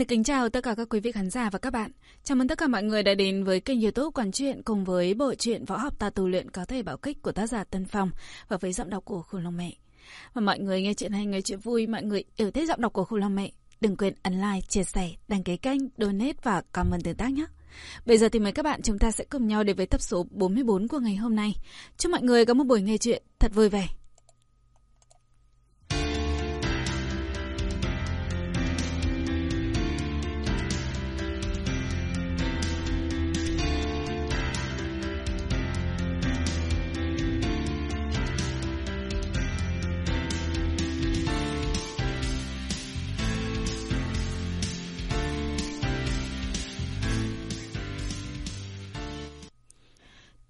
được kính chào tất cả các quý vị khán giả và các bạn. Chào mừng tất cả mọi người đã đến với kênh youtube Quản truyện cùng với bộ truyện Võ học ta tu luyện có thể bảo kích của tác giả Tân Phong và với giọng đọc của Khủng Long Mẹ. Và mọi người nghe chuyện hay nghe chuyện vui, mọi người yêu thích giọng đọc của Khủng Long Mẹ. Đừng quên ấn like, chia sẻ, đăng ký kênh, donate và comment tương tác nhé. Bây giờ thì mời các bạn chúng ta sẽ cùng nhau đến với tập số 44 của ngày hôm nay. Chúc mọi người có một buổi nghe chuyện thật vui vẻ.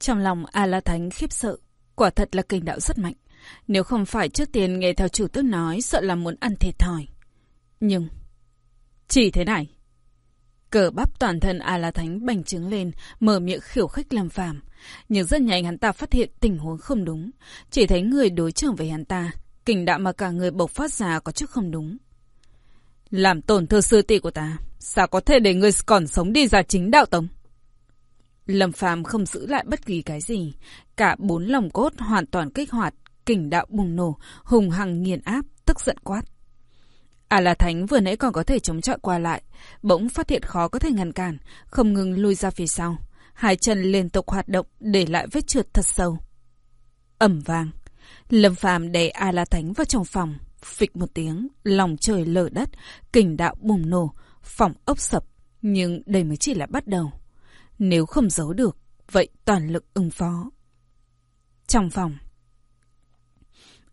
Trong lòng A La Thánh khiếp sợ, quả thật là kinh đạo rất mạnh. Nếu không phải trước tiên nghe theo chủ tước nói, sợ là muốn ăn thiệt thòi. Nhưng, chỉ thế này. Cờ bắp toàn thân A La Thánh bành trướng lên, mở miệng khiểu khích làm phàm. Nhưng rất nhanh hắn ta phát hiện tình huống không đúng. Chỉ thấy người đối trưởng với hắn ta, kinh đạo mà cả người bộc phát ra có chút không đúng. Làm tổn thương sư tỷ của ta, sao có thể để người còn sống đi ra chính đạo tông? Lâm Phàm không giữ lại bất kỳ cái gì, cả bốn lòng cốt hoàn toàn kích hoạt, kình đạo bùng nổ, hùng hằng nghiền áp, tức giận quát. À là Thánh vừa nãy còn có thể chống chọi qua lại, bỗng phát hiện khó có thể ngăn cản, không ngừng lui ra phía sau. Hai chân liên tục hoạt động, để lại vết trượt thật sâu. ầm vang. Lâm Phàm đẩy A La Thánh vào trong phòng, phịch một tiếng, lòng trời lở đất, kình đạo bùng nổ, phòng ốc sập, nhưng đây mới chỉ là bắt đầu. Nếu không giấu được, vậy toàn lực ứng phó. Trong phòng,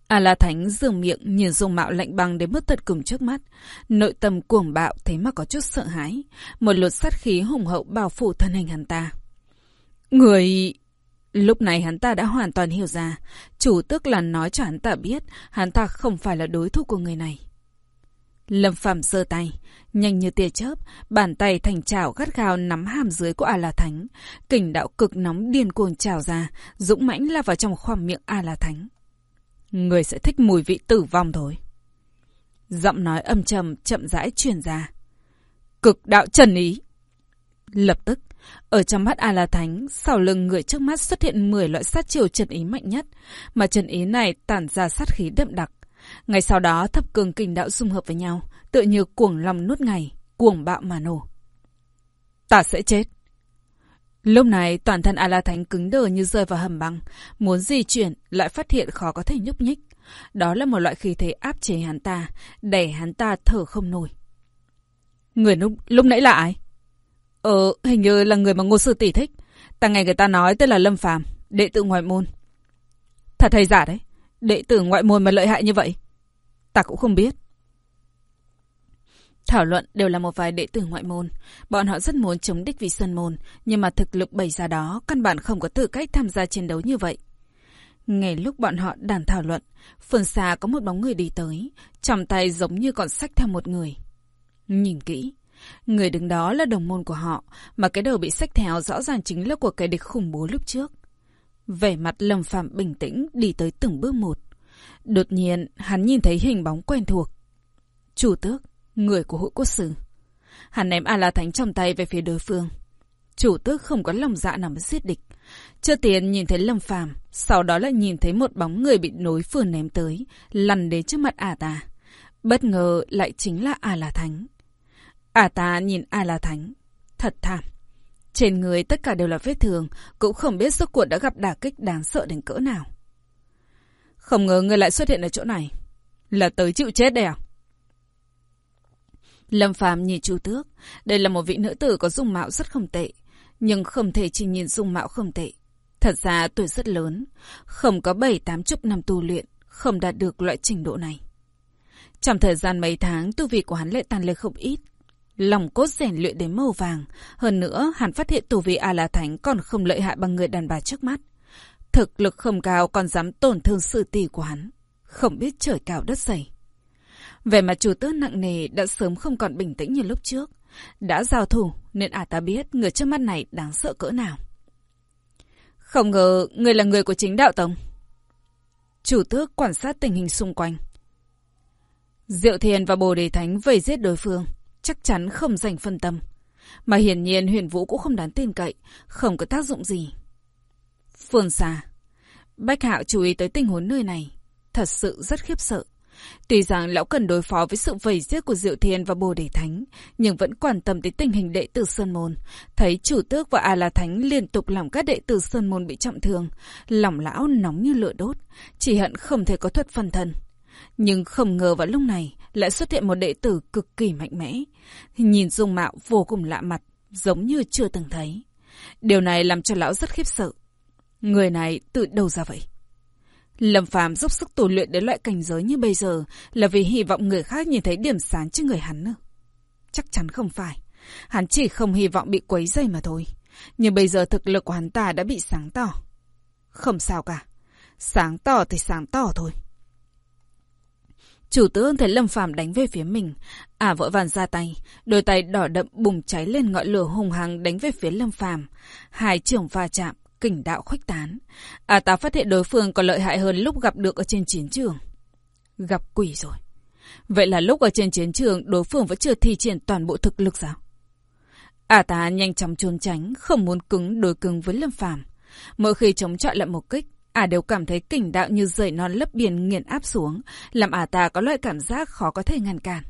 A La Thánh dường miệng nhìn dung mạo lạnh băng đến mức tận cùng trước mắt. Nội tâm cuồng bạo thế mà có chút sợ hãi. Một lượt sát khí hùng hậu bao phủ thân hình hắn ta. Người... Lúc này hắn ta đã hoàn toàn hiểu ra. Chủ tức là nói cho hắn ta biết hắn ta không phải là đối thủ của người này. Lâm Phàm giơ tay, nhanh như tia chớp, bàn tay thành chảo gắt gao nắm hàm dưới của A La Thánh, kình đạo cực nóng điên cuồng trào ra, dũng mãnh lao vào trong khoang miệng A La Thánh. Người sẽ thích mùi vị tử vong thôi. Giọng nói âm trầm chậm rãi truyền ra. Cực đạo trần ý. Lập tức, ở trong mắt A La Thánh, sau lưng người trước mắt xuất hiện 10 loại sát chiều trần ý mạnh nhất, mà trần ý này tản ra sát khí đậm đặc, Ngày sau đó thập cường kình đạo dung hợp với nhau, tựa như cuồng lòng nuốt ngày, cuồng bạo mà nổ. Ta sẽ chết. Lúc này toàn thân A-la Thánh cứng đờ như rơi vào hầm băng, muốn di chuyển lại phát hiện khó có thể nhúc nhích. Đó là một loại khí thế áp chế hắn ta, đẩy hắn ta thở không nổi. Người lúc, lúc nãy là ai? Ờ, hình như là người mà ngô sư tỷ thích. Ta nghe người ta nói tên là Lâm Phàm, đệ tử ngoại môn. Thật hay giả đấy? Đệ tử ngoại môn mà lợi hại như vậy? Ta cũng không biết. Thảo luận đều là một vài đệ tử ngoại môn. Bọn họ rất muốn chống đích vì sân môn, nhưng mà thực lực bày ra đó, căn bản không có tư cách tham gia chiến đấu như vậy. Ngay lúc bọn họ đàn thảo luận, phương xa có một bóng người đi tới, trong tay giống như còn sách theo một người. Nhìn kỹ, người đứng đó là đồng môn của họ, mà cái đầu bị sách theo rõ ràng chính là của kẻ địch khủng bố lúc trước. Vẻ mặt Lâm Phạm bình tĩnh đi tới từng bước một. Đột nhiên, hắn nhìn thấy hình bóng quen thuộc. Chủ tước, người của hội quốc sử. Hắn ném A-La Thánh trong tay về phía đối phương. Chủ tước không có lòng dạ nào mà giết địch. Chưa tiền nhìn thấy Lâm Phàm, sau đó lại nhìn thấy một bóng người bị nối vừa ném tới, lăn đến trước mặt A ta. Bất ngờ lại chính là A La Thánh. A ta nhìn A La Thánh, thật thảm. Trên người tất cả đều là vết thương, cũng không biết rốt cuộc đã gặp đả kích đáng sợ đến cỡ nào. Không ngờ người lại xuất hiện ở chỗ này. Là tới chịu chết đây à? Lâm Phàm nhìn Chu Tước, đây là một vị nữ tử có dung mạo rất không tệ, nhưng không thể chỉ nhìn dung mạo không tệ. Thật ra tuổi rất lớn, không có bảy tám chục năm tu luyện, không đạt được loại trình độ này. Trong thời gian mấy tháng, tu vị của hắn lại tàn lên không ít, Lòng cốt rèn luyện đến màu vàng. Hơn nữa, hắn phát hiện tù vị A-La Thánh còn không lợi hại bằng người đàn bà trước mắt. Thực lực không cao còn dám tổn thương sự tỷ của hắn. Không biết trời cao đất dày. Về mặt chủ tước nặng nề đã sớm không còn bình tĩnh như lúc trước. Đã giao thủ nên à ta biết người trước mắt này đáng sợ cỡ nào. Không ngờ người là người của chính đạo tông. Chủ tước quan sát tình hình xung quanh. Diệu Thiền và Bồ Đề Thánh vây giết đối phương chắc chắn không dành phân tâm. Mà hiển nhiên huyền vũ cũng không đáng tin cậy, không có tác dụng gì. Phương xa. Bách Hạo chú ý tới tình huống nơi này. Thật sự rất khiếp sợ. Tuy rằng lão cần đối phó với sự vầy giết của Diệu Thiên và Bồ Đề Thánh, nhưng vẫn quan tâm tới tình hình đệ tử Sơn Môn. Thấy chủ tước và A La Thánh liên tục làm các đệ tử Sơn Môn bị trọng thương. Lòng lão nóng như lửa đốt, chỉ hận không thể có thuật phân thân. Nhưng không ngờ vào lúc này lại xuất hiện một đệ tử cực kỳ mạnh mẽ. Nhìn dung mạo vô cùng lạ mặt, giống như chưa từng thấy. Điều này làm cho lão rất khiếp sợ. Người này từ đâu ra vậy? Lâm Phàm dốc sức tu luyện đến loại cảnh giới như bây giờ là vì hy vọng người khác nhìn thấy điểm sáng trên người hắn. Chắc chắn không phải. Hắn chỉ không hy vọng bị quấy dây mà thôi. Nhưng bây giờ thực lực của hắn ta đã bị sáng tỏ. Không sao cả. Sáng tỏ thì sáng tỏ thôi. Chủ tướng thấy Lâm Phàm đánh về phía mình, ả à, vội vàng ra tay, đôi tay đỏ đậm bùng cháy lên ngọn lửa hùng hăng đánh về phía Lâm Phàm. Hai trưởng va chạm, kình đạo khuếch tán. À ta phát hiện đối phương còn lợi hại hơn lúc gặp được ở trên chiến trường. Gặp quỷ rồi. Vậy là lúc ở trên chiến trường đối phương vẫn chưa thi triển toàn bộ thực lực sao? À ta nhanh chóng trốn tránh, không muốn cứng đối cứng với Lâm Phàm. Mỗi khi chống chọi lại một kích, ả đều cảm thấy kình đạo như rời non lấp biển nghiền áp xuống, làm ả ta có loại cảm giác khó có thể ngăn cản.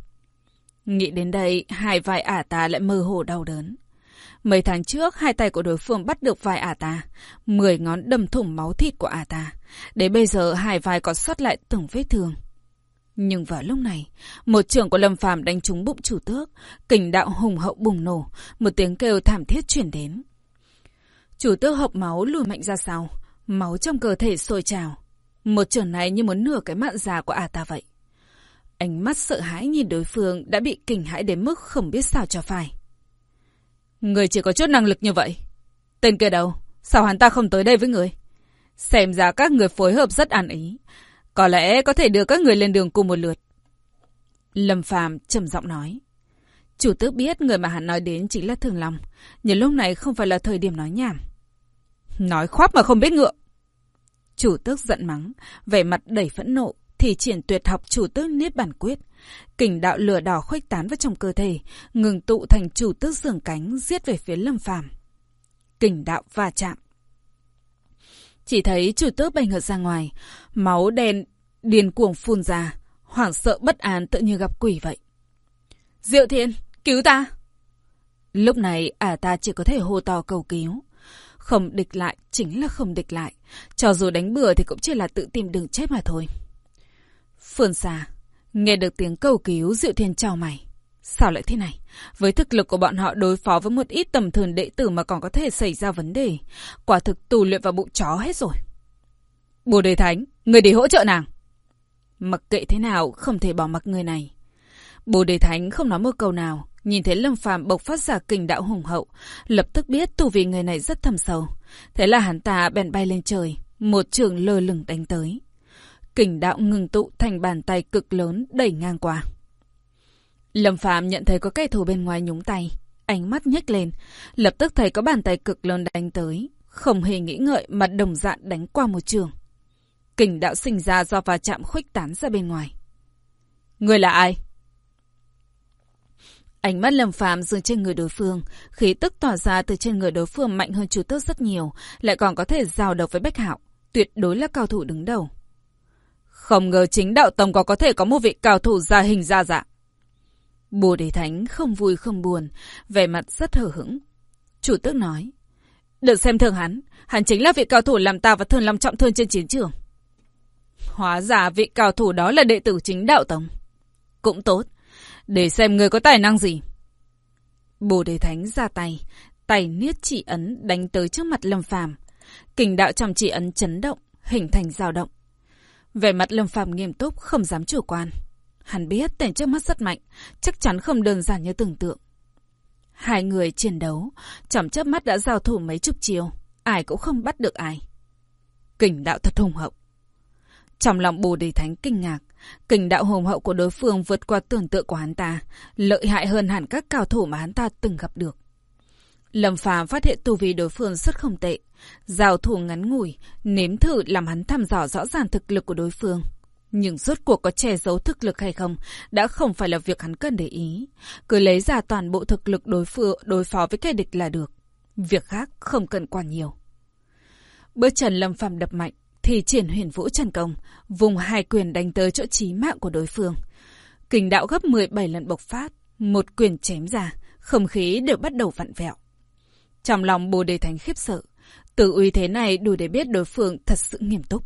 Nghĩ đến đây, hai vai ả ta lại mơ hồ đau đớn. Mấy tháng trước, hai tay của đối phương bắt được vai ả ta, mười ngón đâm thủng máu thịt của ả ta. Đến bây giờ, hai vai còn sót lại từng vết thương. Nhưng vào lúc này, một trưởng của Lâm Phàm đánh trúng bụng chủ tước, kình đạo hùng hậu bùng nổ, một tiếng kêu thảm thiết chuyển đến. Chủ tước hộc máu lùi mạnh ra sau, máu trong cơ thể sôi trào. Một trường này như muốn nửa cái mạng già của ả ta vậy. Ánh mắt sợ hãi nhìn đối phương đã bị kinh hãi đến mức không biết sao cho phải. Người chỉ có chút năng lực như vậy. Tên kia đâu? Sao hắn ta không tới đây với người? Xem ra các người phối hợp rất an ý. Có lẽ có thể đưa các người lên đường cùng một lượt. Lâm Phàm trầm giọng nói. Chủ tước biết người mà hắn nói đến chính là Thường Long. Nhưng lúc này không phải là thời điểm nói nhảm. Nói khoác mà không biết ngựa. Chủ tước giận mắng, vẻ mặt đầy phẫn nộ, thì triển tuyệt học chủ tước niết bản quyết. Kình đạo lửa đỏ khuếch tán vào trong cơ thể, ngừng tụ thành chủ tước giường cánh giết về phía lâm phàm. Kình đạo va chạm. Chỉ thấy chủ tước bay ngược ra ngoài, máu đen điền cuồng phun ra, hoảng sợ bất an tự như gặp quỷ vậy. Diệu thiên, cứu ta! Lúc này ả ta chỉ có thể hô to cầu cứu. Không địch lại chính là không địch lại. Cho dù đánh bừa thì cũng chỉ là tự tìm đường chết mà thôi. Phương xa, nghe được tiếng cầu cứu Diệu Thiên chào mày. Sao lại thế này? Với thực lực của bọn họ đối phó với một ít tầm thường đệ tử mà còn có thể xảy ra vấn đề. Quả thực tù luyện vào bụng chó hết rồi. Bồ đề thánh, người đi hỗ trợ nàng. Mặc kệ thế nào, không thể bỏ mặc người này. Bồ đề thánh không nói một câu nào, nhìn thấy Lâm Phàm bộc phát ra kình đạo hùng hậu, lập tức biết tu vi người này rất thầm sâu. Thế là hắn ta bèn bay lên trời, một trường lơ lửng đánh tới kình đạo ngừng tụ thành bàn tay cực lớn đẩy ngang qua. Lâm Phạm nhận thấy có kẻ thù bên ngoài nhúng tay, ánh mắt nhếch lên, lập tức thấy có bàn tay cực lớn đánh tới, không hề nghĩ ngợi mà đồng dạng đánh qua một trường. Kình đạo sinh ra do va chạm khuếch tán ra bên ngoài. Người là ai? Ánh mắt Lâm Phạm dừng trên người đối phương, khí tức tỏa ra từ trên người đối phương mạnh hơn chủ tước rất nhiều, lại còn có thể giao độc với Bách Hạo, tuyệt đối là cao thủ đứng đầu. Không ngờ chính đạo tông có có thể có một vị cao thủ ra hình ra dạng. Bồ Đề Thánh không vui không buồn, vẻ mặt rất hờ hững. Chủ tước nói, được xem thường hắn, hắn chính là vị cao thủ làm ta và thường lòng trọng thương trên chiến trường. Hóa ra vị cao thủ đó là đệ tử chính đạo tông. Cũng tốt, để xem người có tài năng gì. Bồ Đề Thánh ra tay, tay niết chỉ ấn đánh tới trước mặt Lâm Phàm. Kình đạo trong chỉ ấn chấn động, hình thành dao động. Về mặt Lâm Phàm nghiêm túc, không dám chủ quan. Hắn biết tên trước mắt rất mạnh, chắc chắn không đơn giản như tưởng tượng. Hai người chiến đấu, trong chớp mắt đã giao thủ mấy chục chiều, ai cũng không bắt được ai. Kình đạo thật hùng hậu. Trong lòng bồ đề thánh kinh ngạc, kình đạo hùng hậu của đối phương vượt qua tưởng tượng của hắn ta, lợi hại hơn hẳn các cao thủ mà hắn ta từng gặp được. Lâm Phàm phát hiện tu vi đối phương rất không tệ, giao thủ ngắn ngủi, nếm thử làm hắn thăm dò rõ ràng thực lực của đối phương. Nhưng rốt cuộc có che giấu thực lực hay không đã không phải là việc hắn cần để ý. Cứ lấy ra toàn bộ thực lực đối phương đối phó với kẻ địch là được. Việc khác không cần quan nhiều. Bước chân Lâm Phàm đập mạnh, thì triển huyền vũ trần công, vùng hai quyền đánh tới chỗ chí mạng của đối phương. Kình đạo gấp 17 lần bộc phát, một quyền chém ra, không khí đều bắt đầu vặn vẹo. Trong lòng Bồ Đề Thánh khiếp sợ, từ uy thế này đủ để biết đối phương thật sự nghiêm túc.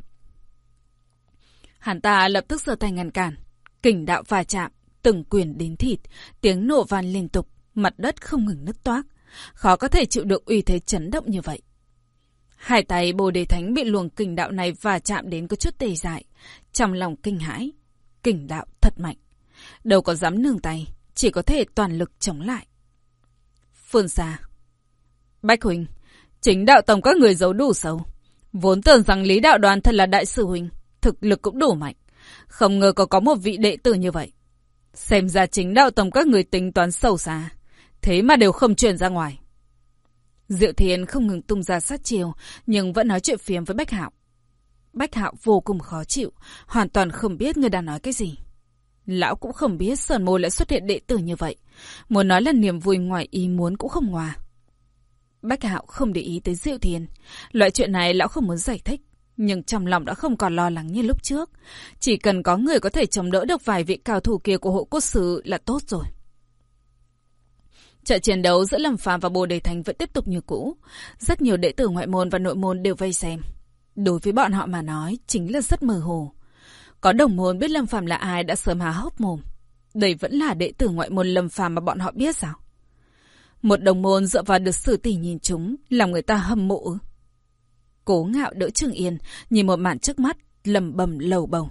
Hắn ta lập tức giơ tay ngăn cản, kình đạo va chạm, từng quyền đến thịt, tiếng nổ vang liên tục, mặt đất không ngừng nứt toác. Khó có thể chịu được uy thế chấn động như vậy. Hai tay Bồ Đề Thánh bị luồng kình đạo này và chạm đến có chút tê dại, trong lòng kinh hãi. Kình đạo thật mạnh. Đâu có dám nương tay, chỉ có thể toàn lực chống lại. Phương xa. Bách Huỳnh, chính đạo tổng các người giấu đủ sâu. Vốn tưởng rằng Lý Đạo Đoàn thật là đại sư Huỳnh, thực lực cũng đủ mạnh. Không ngờ có có một vị đệ tử như vậy. Xem ra chính đạo tổng các người tính toán sâu xa. Thế mà đều không truyền ra ngoài. Diệu Thiên không ngừng tung ra sát chiều, nhưng vẫn nói chuyện phiếm với Bách Hạo. Bách Hạo vô cùng khó chịu, hoàn toàn không biết người đang nói cái gì. Lão cũng không biết Sơn Mô lại xuất hiện đệ tử như vậy. Muốn nói là niềm vui ngoài ý muốn cũng không hòa. Bách Hạo không để ý tới Diệu Thiên. Loại chuyện này lão không muốn giải thích. Nhưng trong lòng đã không còn lo lắng như lúc trước. Chỉ cần có người có thể chống đỡ được vài vị cao thủ kia của hộ Quốc sứ là tốt rồi. Trận chiến đấu giữa Lâm Phàm và Bồ Đề Thành vẫn tiếp tục như cũ. Rất nhiều đệ tử ngoại môn và nội môn đều vây xem. Đối với bọn họ mà nói, chính là rất mơ hồ. Có đồng môn biết Lâm Phàm là ai đã sớm há hốc mồm. Đây vẫn là đệ tử ngoại môn Lâm Phàm mà bọn họ biết sao? Một đồng môn dựa vào được sử tỷ nhìn chúng, làm người ta hâm mộ. Cố ngạo đỡ Trường Yên, nhìn một màn trước mắt, lầm bầm lầu bầu.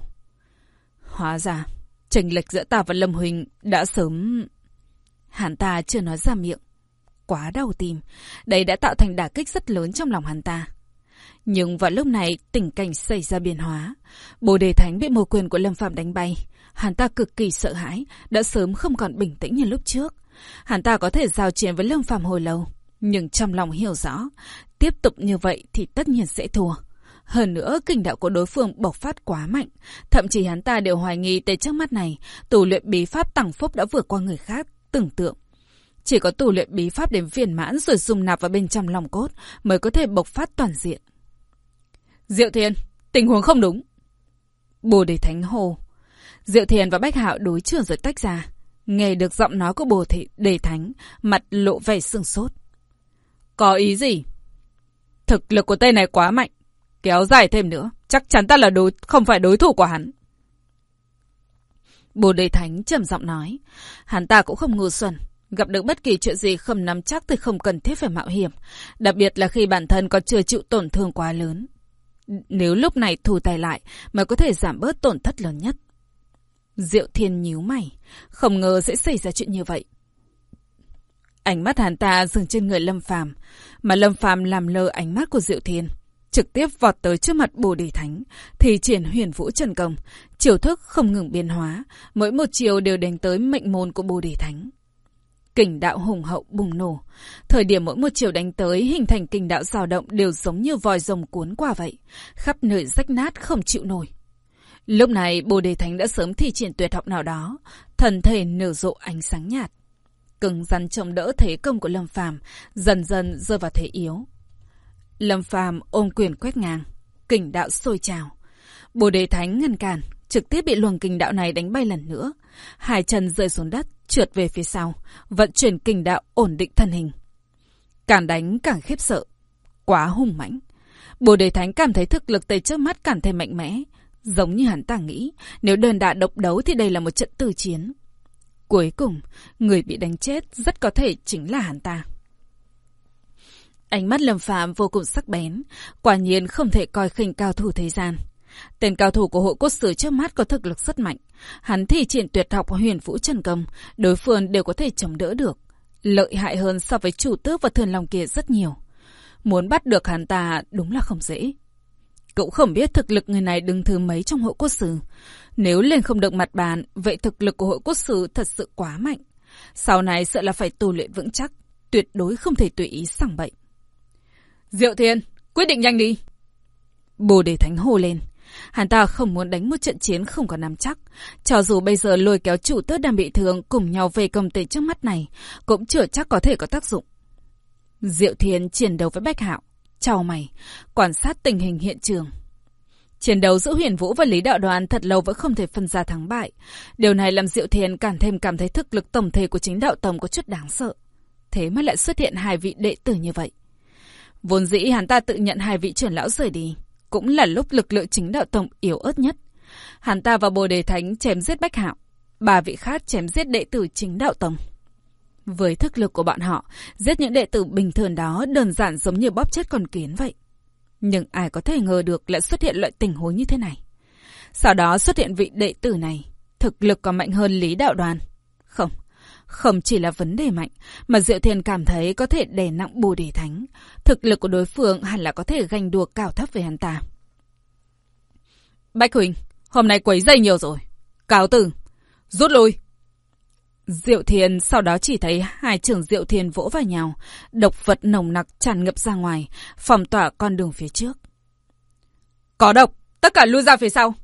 Hóa ra, chênh lệch giữa ta và Lâm Huỳnh đã sớm... Hắn ta chưa nói ra miệng. Quá đau tim. Đây đã tạo thành đả kích rất lớn trong lòng hắn ta. Nhưng vào lúc này, tình cảnh xảy ra biến hóa. Bồ đề thánh bị mô quyền của Lâm Phạm đánh bay. Hắn ta cực kỳ sợ hãi, đã sớm không còn bình tĩnh như lúc trước. Hắn ta có thể giao chiến với Lâm Phạm hồi lâu. Nhưng trong lòng hiểu rõ, tiếp tục như vậy thì tất nhiên sẽ thua. Hơn nữa, kinh đạo của đối phương bộc phát quá mạnh. Thậm chí hắn ta đều hoài nghi tới trước mắt này, tù luyện bí pháp tăng phúc đã vượt qua người khác, tưởng tượng. Chỉ có tù luyện bí pháp đến phiền mãn rồi dùng nạp vào bên trong lòng cốt mới có thể bộc phát toàn diện. Diệu Thiên, tình huống không đúng. Bồ Đề Thánh Hồ. Diệu Thiên và Bách Hạo đối trường rồi tách ra. Nghe được giọng nói của Bồ Thị Đề Thánh, mặt lộ vẻ sương sốt. Có ý gì? Thực lực của tên này quá mạnh. Kéo dài thêm nữa, chắc chắn ta là đối không phải đối thủ của hắn. Bồ Đề Thánh trầm giọng nói. Hắn ta cũng không ngu xuẩn. Gặp được bất kỳ chuyện gì không nắm chắc thì không cần thiết phải mạo hiểm. Đặc biệt là khi bản thân còn chưa chịu tổn thương quá lớn. Nếu lúc này thù tay lại mà có thể giảm bớt tổn thất lớn nhất. Diệu Thiên nhíu mày. Không ngờ sẽ xảy ra chuyện như vậy. Ánh mắt hắn ta dừng trên người Lâm Phàm, mà Lâm Phàm làm lơ ánh mắt của Diệu Thiên, trực tiếp vọt tới trước mặt Bồ Đề Thánh, thì triển huyền vũ trần công, chiều thức không ngừng biến hóa, mỗi một chiều đều đánh tới mệnh môn của Bồ Đề Thánh. Kình đạo hùng hậu bùng nổ, thời điểm mỗi một chiều đánh tới hình thành kình đạo dao động đều giống như vòi rồng cuốn qua vậy, khắp nơi rách nát không chịu nổi. Lúc này Bồ Đề Thánh đã sớm thi triển tuyệt học nào đó, thần thể nở rộ ánh sáng nhạt cứng rắn chống đỡ thế công của Lâm Phàm, dần dần rơi vào thế yếu. Lâm Phàm ôm quyền quét ngang, kình đạo sôi trào. Bồ Đề Thánh ngăn cản, trực tiếp bị luồng kình đạo này đánh bay lần nữa. Hai chân rơi xuống đất, trượt về phía sau, vận chuyển kình đạo ổn định thân hình. Càng đánh càng khiếp sợ, quá hung mãnh. Bồ Đề Thánh cảm thấy thực lực tay trước mắt càng thêm mạnh mẽ. Giống như hắn ta nghĩ, nếu đơn đả độc đấu thì đây là một trận tử chiến. Cuối cùng, người bị đánh chết rất có thể chính là hắn ta. Ánh mắt Lâm Phạm vô cùng sắc bén, quả nhiên không thể coi khinh cao thủ thế gian. Tên cao thủ của hội cốt sử trước mắt có thực lực rất mạnh. Hắn thi triển tuyệt học huyền vũ trần công, đối phương đều có thể chống đỡ được. Lợi hại hơn so với chủ tước và thường lòng kia rất nhiều. Muốn bắt được hắn ta đúng là không dễ. cậu không biết thực lực người này đứng thứ mấy trong hội cốt sử. Nếu lên không được mặt bàn, vậy thực lực của hội cốt sử thật sự quá mạnh. Sau này sợ là phải tu luyện vững chắc, tuyệt đối không thể tùy ý sẵn bệnh. Diệu Thiên, quyết định nhanh đi. Bồ Đề Thánh hô lên. Hắn ta không muốn đánh một trận chiến không có nắm chắc. Cho dù bây giờ lôi kéo chủ tước đang bị thương cùng nhau về công ty trước mắt này, cũng chưa chắc có thể có tác dụng. Diệu Thiên chiến đấu với Bách Hạo, chào mày, quan sát tình hình hiện trường. Chiến đấu giữa huyền vũ và lý đạo đoàn thật lâu vẫn không thể phân ra thắng bại. Điều này làm Diệu Thiên càng thêm cảm thấy thực lực tổng thể của chính đạo tổng có chút đáng sợ. Thế mà lại xuất hiện hai vị đệ tử như vậy. Vốn dĩ hắn ta tự nhận hai vị trưởng lão rời đi. Cũng là lúc lực lượng chính đạo tổng yếu ớt nhất. Hắn ta và bồ đề thánh chém giết bách hạo. Ba vị khác chém giết đệ tử chính đạo tổng. Với thực lực của bọn họ, giết những đệ tử bình thường đó đơn giản giống như bóp chết con kiến vậy. Nhưng ai có thể ngờ được lại xuất hiện loại tình huống như thế này. Sau đó xuất hiện vị đệ tử này, thực lực còn mạnh hơn Lý Đạo Đoàn. Không, không chỉ là vấn đề mạnh, mà Diệu Thiên cảm thấy có thể đè nặng bồ đề thánh. Thực lực của đối phương hẳn là có thể ganh đua cao thấp về hắn ta. Bách Huỳnh, hôm nay quấy dây nhiều rồi. Cáo tử, rút lui. Diệu Thiên sau đó chỉ thấy hai trưởng Diệu Thiên vỗ vào nhau, độc vật nồng nặc tràn ngập ra ngoài, phòng tỏa con đường phía trước. Có độc, tất cả lui ra phía sau.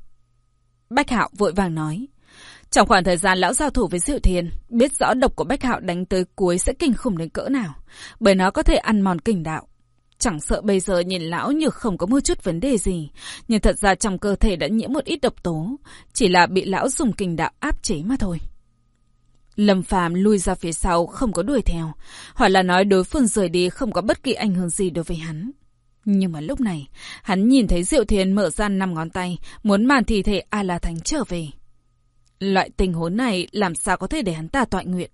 Bách Hạo vội vàng nói. Trong khoảng thời gian lão giao thủ với Diệu Thiên, biết rõ độc của Bách Hạo đánh tới cuối sẽ kinh khủng đến cỡ nào, bởi nó có thể ăn mòn kinh đạo. Chẳng sợ bây giờ nhìn lão như không có một chút vấn đề gì, nhưng thật ra trong cơ thể đã nhiễm một ít độc tố, chỉ là bị lão dùng kinh đạo áp chế mà thôi. Lâm Phàm lui ra phía sau, không có đuổi theo. Hoặc là nói đối phương rời đi không có bất kỳ ảnh hưởng gì đối với hắn. Nhưng mà lúc này, hắn nhìn thấy Diệu Thiên mở ra năm ngón tay, muốn màn thi thể A-La Thánh trở về. Loại tình huống này làm sao có thể để hắn ta tọa nguyện.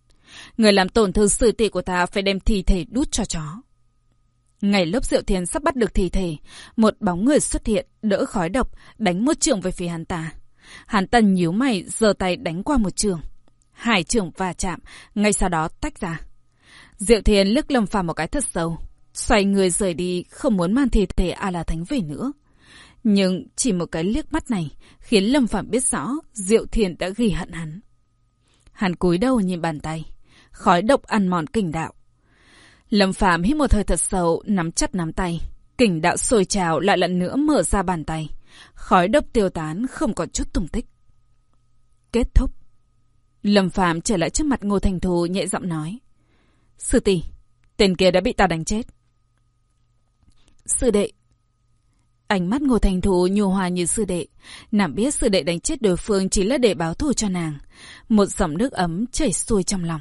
Người làm tổn thương sự tỷ của ta phải đem thi thể đút cho chó. Ngày lớp rượu Thiên sắp bắt được thi thể, một bóng người xuất hiện, đỡ khói độc, đánh một trường về phía hắn ta. Hắn ta nhíu mày, giơ tay đánh qua một trường. Hải trường va chạm, ngay sau đó tách ra. Diệu Thiên lướt Lâm Phàm một cái thật sâu, xoay người rời đi, không muốn mang thi thể A La Thánh về nữa. Nhưng chỉ một cái liếc mắt này khiến Lâm Phạm biết rõ Diệu Thiền đã ghi hận hắn. Hắn cúi đầu nhìn bàn tay, khói độc ăn mòn kình đạo. Lâm Phạm hít một hơi thật sâu, nắm chặt nắm tay, kình đạo sôi trào lại lần nữa mở ra bàn tay. Khói độc tiêu tán không còn chút tung tích. Kết thúc. Lâm Phạm trở lại trước mặt Ngô Thành Thù nhẹ giọng nói. Sư tỷ, tên kia đã bị ta đánh chết. Sư đệ. Ánh mắt Ngô Thành Thù nhu hòa như sư đệ. Nàng biết sư đệ đánh chết đối phương chỉ là để báo thù cho nàng. Một dòng nước ấm chảy xuôi trong lòng.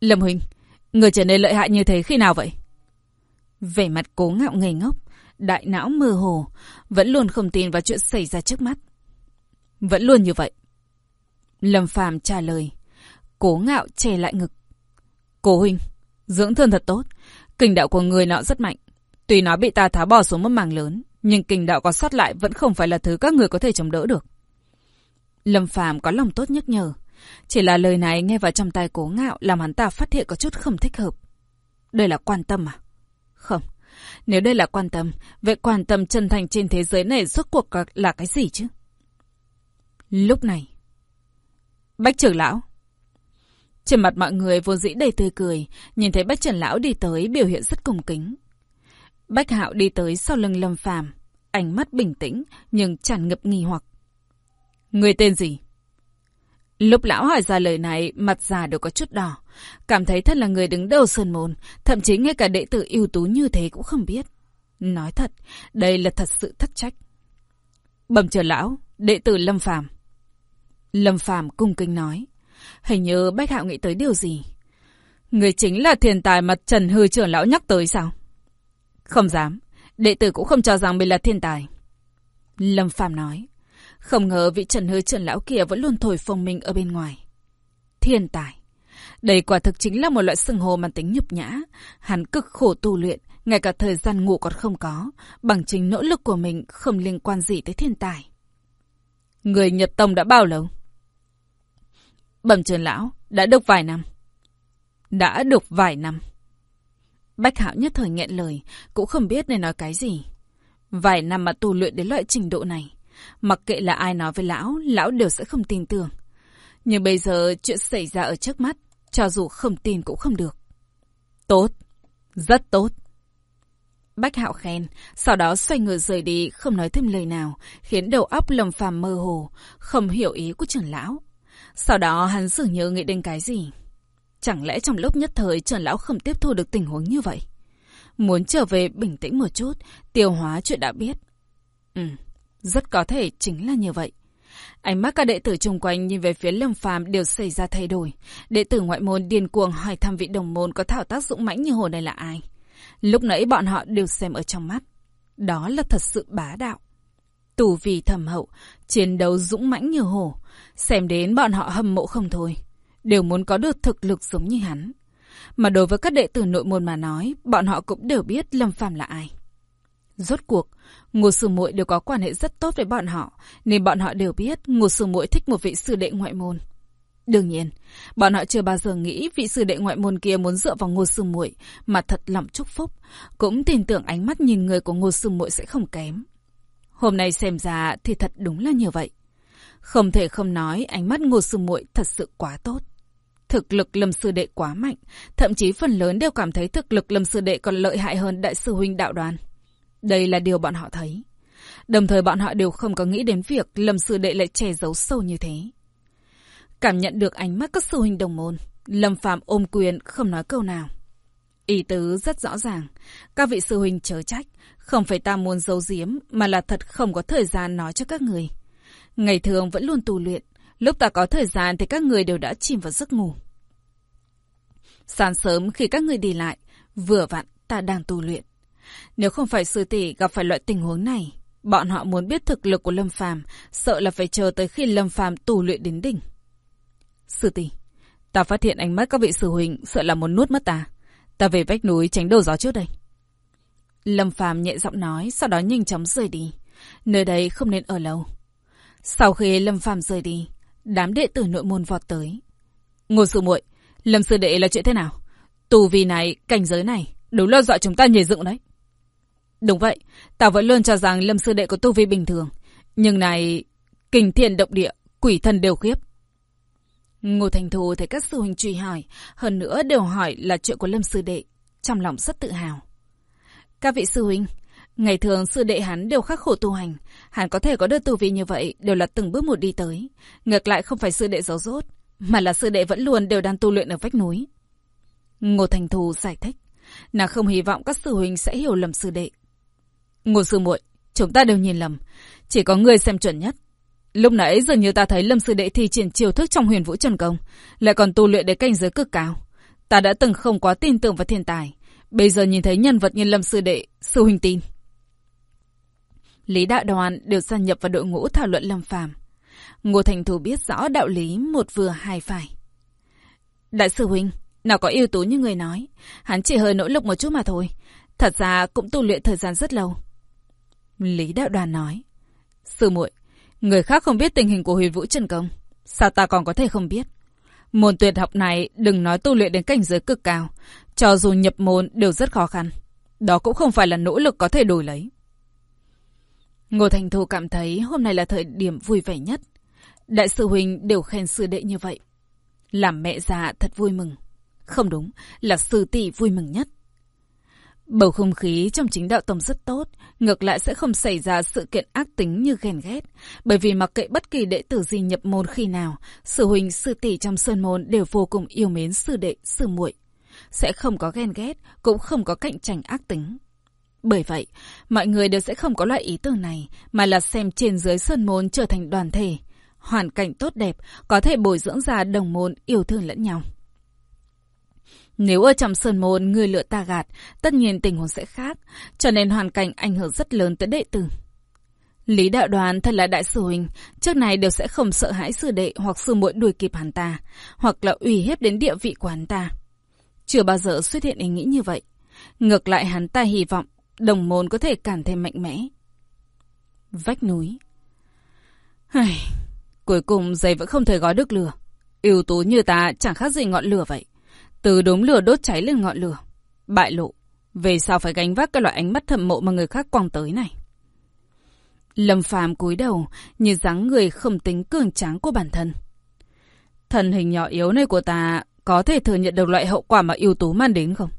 Lâm huynh, người trở nên lợi hại như thế khi nào vậy? Vẻ mặt cố ngạo ngây ngốc, đại não mơ hồ, vẫn luôn không tin vào chuyện xảy ra trước mắt. Vẫn luôn như vậy. Lâm Phàm trả lời. Cố ngạo che lại ngực. Cố huynh, dưỡng thân thật tốt. Kinh đạo của người nọ rất mạnh. Tuy nó bị ta tháo bỏ xuống một mảng lớn, nhưng kinh đạo có sót lại vẫn không phải là thứ các người có thể chống đỡ được. Lâm Phàm có lòng tốt nhắc nhở. Chỉ là lời này nghe vào trong tai cố ngạo làm hắn ta phát hiện có chút không thích hợp. Đây là quan tâm à? Không. Nếu đây là quan tâm, vậy quan tâm chân thành trên thế giới này rốt cuộc là cái gì chứ? Lúc này, Bách trưởng lão. Trên mặt mọi người vô dĩ đầy tươi cười, nhìn thấy bách trưởng lão đi tới biểu hiện rất cung kính. Bách hạo đi tới sau lưng lâm phàm, ánh mắt bình tĩnh nhưng tràn ngập nghi hoặc. Người tên gì? Lúc lão hỏi ra lời này, mặt già đều có chút đỏ. Cảm thấy thật là người đứng đầu sơn môn, thậm chí ngay cả đệ tử ưu tú như thế cũng không biết. Nói thật, đây là thật sự thất trách. Bẩm trưởng lão, đệ tử Lâm Phàm Lâm Phàm cung kính nói. Hình như Bách Hạo nghĩ tới điều gì? Người chính là thiền tài mà Trần Hư trưởng lão nhắc tới sao? Không dám. Đệ tử cũng không cho rằng mình là thiên tài. Lâm Phàm nói. Không ngờ vị Trần hơi trần lão kia vẫn luôn thổi phồng mình ở bên ngoài. Thiên tài. Đây quả thực chính là một loại sừng hồ mang tính nhục nhã. Hắn cực khổ tu luyện, ngay cả thời gian ngủ còn không có. Bằng chính nỗ lực của mình không liên quan gì tới thiên tài. Người nhập tông đã bao lâu? Bẩm trần lão, đã được vài năm. Đã được vài năm. Bách Hạo nhất thời nghẹn lời, cũng không biết nên nói cái gì. Vài năm mà tu luyện đến loại trình độ này. Mặc kệ là ai nói với lão, lão đều sẽ không tin tưởng. Nhưng bây giờ chuyện xảy ra ở trước mắt, cho dù không tin cũng không được. Tốt, rất tốt. Bách Hạo khen, sau đó xoay người rời đi, không nói thêm lời nào, khiến đầu óc lầm Phàm mơ hồ, không hiểu ý của trưởng lão. Sau đó hắn dường như nghĩ đến cái gì. Chẳng lẽ trong lúc nhất thời trần lão không tiếp thu được tình huống như vậy? Muốn trở về bình tĩnh một chút, tiêu hóa chuyện đã biết. Ừ, rất có thể chính là như vậy. Ánh mắt các đệ tử chung quanh nhìn về phía Lâm Phàm đều xảy ra thay đổi. Đệ tử ngoại môn điên cuồng hỏi thăm vị đồng môn có thảo tác dũng mãnh như hồ này là ai. Lúc nãy bọn họ đều xem ở trong mắt. Đó là thật sự bá đạo. Tù vì thầm hậu, chiến đấu dũng mãnh như hồ, Xem đến bọn họ hâm mộ không thôi. Đều muốn có được thực lực giống như hắn. Mà đối với các đệ tử nội môn mà nói, bọn họ cũng đều biết Lâm Phàm là ai. Rốt cuộc, Ngô Sư Muội đều có quan hệ rất tốt với bọn họ, nên bọn họ đều biết Ngô Sư Muội thích một vị sư đệ ngoại môn. Đương nhiên, bọn họ chưa bao giờ nghĩ vị sư đệ ngoại môn kia muốn dựa vào Ngô Sư Muội mà thật lòng chúc phúc, cũng tin tưởng ánh mắt nhìn người của Ngô Sư Muội sẽ không kém. Hôm nay xem ra thì thật đúng là như vậy. Không thể không nói ánh mắt Ngô Sư Muội thật sự quá tốt. Thực lực Lâm Sư Đệ quá mạnh, thậm chí phần lớn đều cảm thấy thực lực Lâm Sư Đệ còn lợi hại hơn Đại sư Huynh Đạo Đoàn. Đây là điều bọn họ thấy. Đồng thời bọn họ đều không có nghĩ đến việc Lâm Sư Đệ lại che giấu sâu như thế. Cảm nhận được ánh mắt các sư huynh đồng môn, Lâm Phạm ôm quyền không nói câu nào. Ý tứ rất rõ ràng, các vị sư huynh chớ trách, không phải ta muốn giấu giếm mà là thật không có thời gian nói cho các người. Ngày thường vẫn luôn tu luyện, lúc ta có thời gian thì các người đều đã chìm vào giấc ngủ. Sáng sớm khi các người đi lại, vừa vặn ta đang tu luyện. Nếu không phải sư tỷ gặp phải loại tình huống này, bọn họ muốn biết thực lực của Lâm Phàm, sợ là phải chờ tới khi Lâm Phàm tu luyện đến đỉnh. Sư tỷ, ta phát hiện ánh mắt các vị sư huynh sợ là muốn nuốt mất ta. Ta về vách núi tránh đầu gió trước đây. Lâm Phàm nhẹ giọng nói, sau đó nhanh chóng rời đi. Nơi đây không nên ở lâu. Sau khi Lâm Phàm rời đi, đám đệ tử nội môn vọt tới. Ngô sư muội, Lâm sư đệ là chuyện thế nào? Tù vì này, cảnh giới này, đúng là dọa chúng ta nhảy dựng đấy. Đúng vậy, ta vẫn luôn cho rằng Lâm sư đệ có tu vi bình thường. Nhưng này, kinh thiên động địa, quỷ thần đều khiếp. Ngô Thành Thù thấy các sư huynh truy hỏi, hơn nữa đều hỏi là chuyện của Lâm sư đệ, trong lòng rất tự hào. Các vị sư huynh, ngày thường sư đệ hắn đều khắc khổ tu hành, hắn có thể có được tu vi như vậy đều là từng bước một đi tới. Ngược lại không phải sư đệ giấu rốt, mà là sư đệ vẫn luôn đều đang tu luyện ở vách núi. Ngô Thành Thù giải thích, nàng không hy vọng các sư huynh sẽ hiểu lầm sư đệ. Ngô sư muội, chúng ta đều nhìn lầm, chỉ có người xem chuẩn nhất. Lúc nãy dường như ta thấy Lâm Sư Đệ thi triển chiêu thức trong huyền vũ trần công, lại còn tu luyện đến cảnh giới cực cao. Ta đã từng không quá tin tưởng vào thiên tài, bây giờ nhìn thấy nhân vật như Lâm Sư Đệ, sư huynh tin. Lý Đại Đoàn đều gia nhập vào đội ngũ thảo luận Lâm Phàm. Ngô Thành Thủ biết rõ đạo lý một vừa hai phải. Đại sư huynh, nào có ưu tú như người nói, hắn chỉ hơi nỗ lực một chút mà thôi. Thật ra cũng tu luyện thời gian rất lâu. Lý Đạo Đoàn nói. Sư muội, Người khác không biết tình hình của huyền vũ trần công. Sao ta còn có thể không biết? Môn tuyệt học này đừng nói tu luyện đến cảnh giới cực cao. Cho dù nhập môn đều rất khó khăn. Đó cũng không phải là nỗ lực có thể đổi lấy. Ngô Thành Thu cảm thấy hôm nay là thời điểm vui vẻ nhất. Đại sư Huynh đều khen sư đệ như vậy. Làm mẹ già thật vui mừng. Không đúng, là sư tỷ vui mừng nhất. Bầu không khí trong chính đạo tông rất tốt, ngược lại sẽ không xảy ra sự kiện ác tính như ghen ghét. Bởi vì mặc kệ bất kỳ đệ tử gì nhập môn khi nào, sư huynh, sư tỷ trong sơn môn đều vô cùng yêu mến sư đệ, sư muội Sẽ không có ghen ghét, cũng không có cạnh tranh ác tính. Bởi vậy, mọi người đều sẽ không có loại ý tưởng này, mà là xem trên dưới sơn môn trở thành đoàn thể. Hoàn cảnh tốt đẹp, có thể bồi dưỡng ra đồng môn yêu thương lẫn nhau. Nếu ở trong sơn môn người lựa ta gạt, tất nhiên tình huống sẽ khác, cho nên hoàn cảnh ảnh hưởng rất lớn tới đệ tử. Lý đạo đoàn thật là đại sư huynh, trước này đều sẽ không sợ hãi sư đệ hoặc sư muội đuổi kịp hắn ta, hoặc là ủy hiếp đến địa vị của hắn ta. Chưa bao giờ xuất hiện ý nghĩ như vậy. Ngược lại hắn ta hy vọng đồng môn có thể càng thêm mạnh mẽ. Vách núi Hây, Cuối cùng giày vẫn không thể gói được lửa. yếu tố như ta chẳng khác gì ngọn lửa vậy. Từ đốm lửa đốt cháy lên ngọn lửa. Bại lộ. Về sao phải gánh vác cái loại ánh mắt thầm mộ mà người khác quăng tới này? Lâm phàm cúi đầu, như dáng người không tính cường tráng của bản thân. Thần hình nhỏ yếu này của ta có thể thừa nhận được loại hậu quả mà yếu tố mang đến không?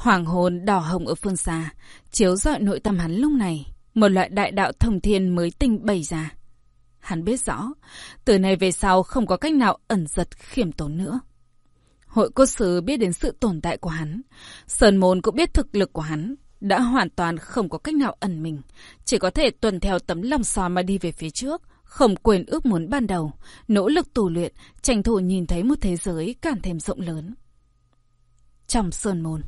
Hoàng hồn đỏ hồng ở phương xa, chiếu rọi nội tâm hắn lúc này, một loại đại đạo thông thiên mới tinh bày ra. Hắn biết rõ, từ nay về sau không có cách nào ẩn giật khiêm tốn nữa. Hội cốt sứ biết đến sự tồn tại của hắn. Sơn môn cũng biết thực lực của hắn. Đã hoàn toàn không có cách nào ẩn mình. Chỉ có thể tuần theo tấm lòng son mà đi về phía trước. Không quên ước muốn ban đầu. Nỗ lực tù luyện, tranh thủ nhìn thấy một thế giới càng thêm rộng lớn. Trong sơn môn.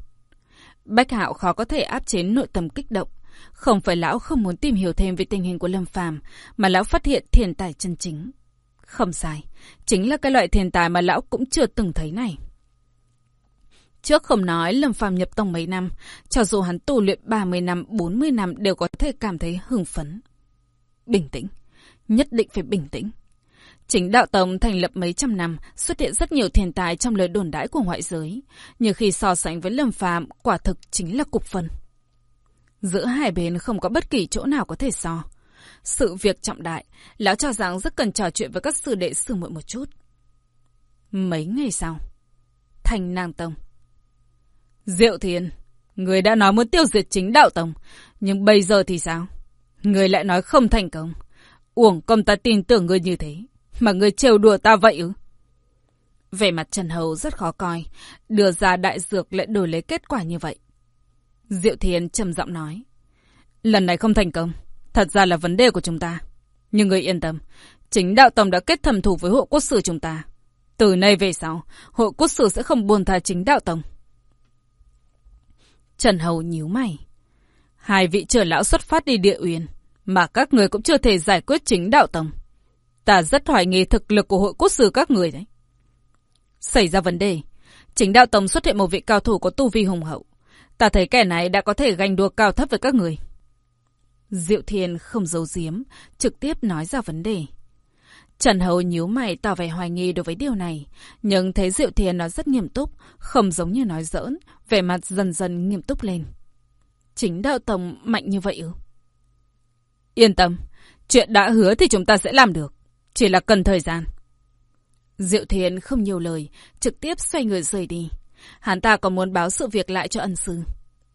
Bách Hạo khó có thể áp chế nội tâm kích động. Không phải lão không muốn tìm hiểu thêm về tình hình của Lâm Phàm, mà lão phát hiện thiên tài chân chính. Không sai, chính là cái loại thiên tài mà lão cũng chưa từng thấy này. Trước không nói Lâm Phàm nhập tông mấy năm, cho dù hắn tu luyện 30 năm, 40 năm đều có thể cảm thấy hưng phấn. Bình tĩnh, nhất định phải bình tĩnh. Chính đạo tông thành lập mấy trăm năm, xuất hiện rất nhiều thiên tài trong lời đồn đãi của ngoại giới. Nhưng khi so sánh với Lâm Phàm, quả thực chính là cục phân. Giữa hai bên không có bất kỳ chỗ nào có thể so. Sự việc trọng đại, lão cho rằng rất cần trò chuyện với các sư đệ sư muội một chút. Mấy ngày sau, thành nàng tông. Diệu Thiên, người đã nói muốn tiêu diệt chính đạo tông, nhưng bây giờ thì sao? Người lại nói không thành công. Uổng công ta tin tưởng người như thế, mà người trêu đùa ta vậy ư? Vẻ mặt Trần Hầu rất khó coi, đưa ra đại dược lại đổi lấy kết quả như vậy. Diệu Thiên trầm giọng nói. Lần này không thành công, thật ra là vấn đề của chúng ta. Nhưng người yên tâm, chính đạo tổng đã kết thầm thủ với hộ quốc sử chúng ta. Từ nay về sau, hội quốc sử sẽ không buồn tha chính đạo tổng. Trần Hầu nhíu mày. Hai vị trưởng lão xuất phát đi địa uyên, mà các người cũng chưa thể giải quyết chính đạo tổng. Ta rất hoài nghi thực lực của hội quốc sư các người đấy. Xảy ra vấn đề, chính đạo tông xuất hiện một vị cao thủ có tu vi hùng hậu. Ta thấy kẻ này đã có thể ganh đua cao thấp với các người. Diệu Thiên không giấu giếm, trực tiếp nói ra vấn đề. Trần Hầu nhíu mày tỏ vẻ hoài nghi đối với điều này, nhưng thấy Diệu Thiên nói rất nghiêm túc, không giống như nói giỡn, vẻ mặt dần dần nghiêm túc lên. Chính đạo tổng mạnh như vậy ư? Yên tâm, chuyện đã hứa thì chúng ta sẽ làm được, chỉ là cần thời gian. Diệu Thiên không nhiều lời, trực tiếp xoay người rời đi. Hắn ta còn muốn báo sự việc lại cho ân sư.